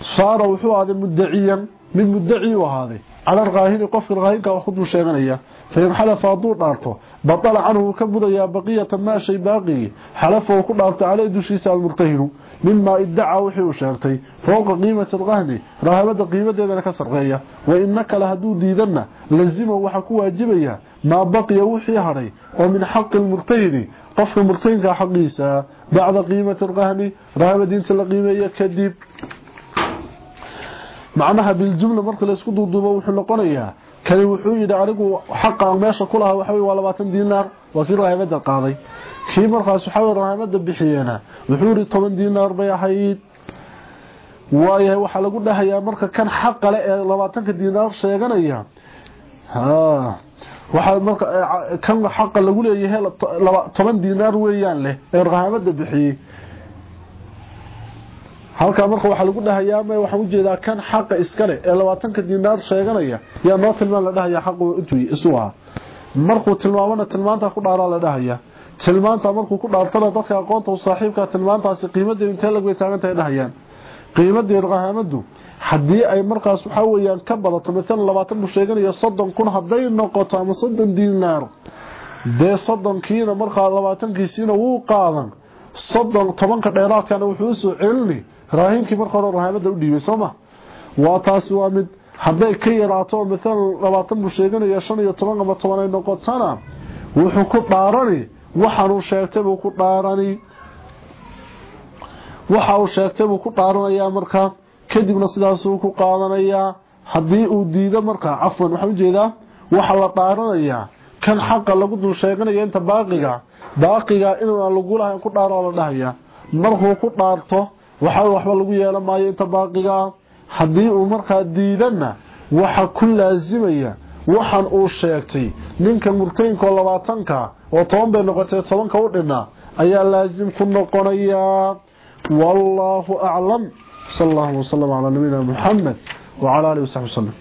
صار وحو هذا مدعيا من مدعي وهذه. على الرغاهين قفق الرغاهين كأخذ مشيغنية فين حلف أضوء نارته بطل عنه كبدا يا بقية ما شيء باقي. حلفه وكل أرتع عليه دو المرتهن مما إدعى وحي وشارتي فوق قيمة الرغاهن رهبة قيمة إذا نكسر غاية. وإنك لهدو ديدن. لزمه وحكوها جبيا ما بقي وحي هري ومن حق المرتهن. قف المرتهن كحقيسا بعد قيمة الرغاهن رهبة دينة يا كذب macnaha biljumla marka laysku duuduubo wuxuu noqonayaa kani wuxuu yidhi anigu xaqa meesha ku lahaa waxa waa labaatan diinaar waa kii rahamada qaaday. Kii markaas waxa rahamada bixiyeena wuxuu yidhi toban diinaar bay ahayd. Waayahay waxaa lagu dhahayaa marka kan xaqa le ee labaatanka diinaar sheeganaya waxaa marka kan xaqa lagu leeyahay toban diinaar weeyaan leh ee rahamada bixiyey halkaa marka waxaa lagu dhahayaa ma waxaan u jeedaa kan xaqa iskale ee labaatanka diinaar sheeganaya yaa noo tilmaan la dhahaya xaqu intuu isu ahaa. Markuu tilmaamana tilmaantaa ku dhaaraa la dhahaya. Tilmaanta markuu ku dhaartana dadka aqoonta u saaxiibka tilmaantaasi qiimadeedu intee lag bay taagan tahay dhahayaan? Qiimadeedu rahamadu haddii ay markaas waxaa weeyaan ka badato maalan labaatan buu sheeganaya soddon kun hadday noqoto ama soddon diinaar dee soddonkiina markaa labaatankiisiina wuu qaadan. Soddon tobanka dheeraadkana wuxuu u soo celini raahinkii marka hore rahamada u dhiibay sooma waa taasi waa mid hadday ka yaraato maalan labaatan buu sheeganaya shan iyo toban ama toban ay noqotana wuxuu ku dhaarani waxaanuu sheegtay buu ku dhaarani. Waxa uu sheegtay buu ku dhaaranayaa markaa kadibna sidaasuu ku qaadanayaa. Haddii uu diido markaa cafwan waxaan u jeedaa waxaa la dhaaranayaa. Kan xaqa lagu dul sheeganaya inta baaqiga baaqiga inaan lagu lahayn ku dhaaro la dhahaya markuu ku dhaarto waxa waxba lagu yeelan maayo inta baaqiga. Haddii uu markaa diidana waxa ku laasimaya waxaan uu sheegtay ninka murtayinka oo labaatanka oo toban bay noqotay tobanka u dhinaa ayaa laasim ku noqonayaa wallaahu aclam sal allahu wasalam calaa nabiyina muxamed wacala alihi wasaxbi wasalam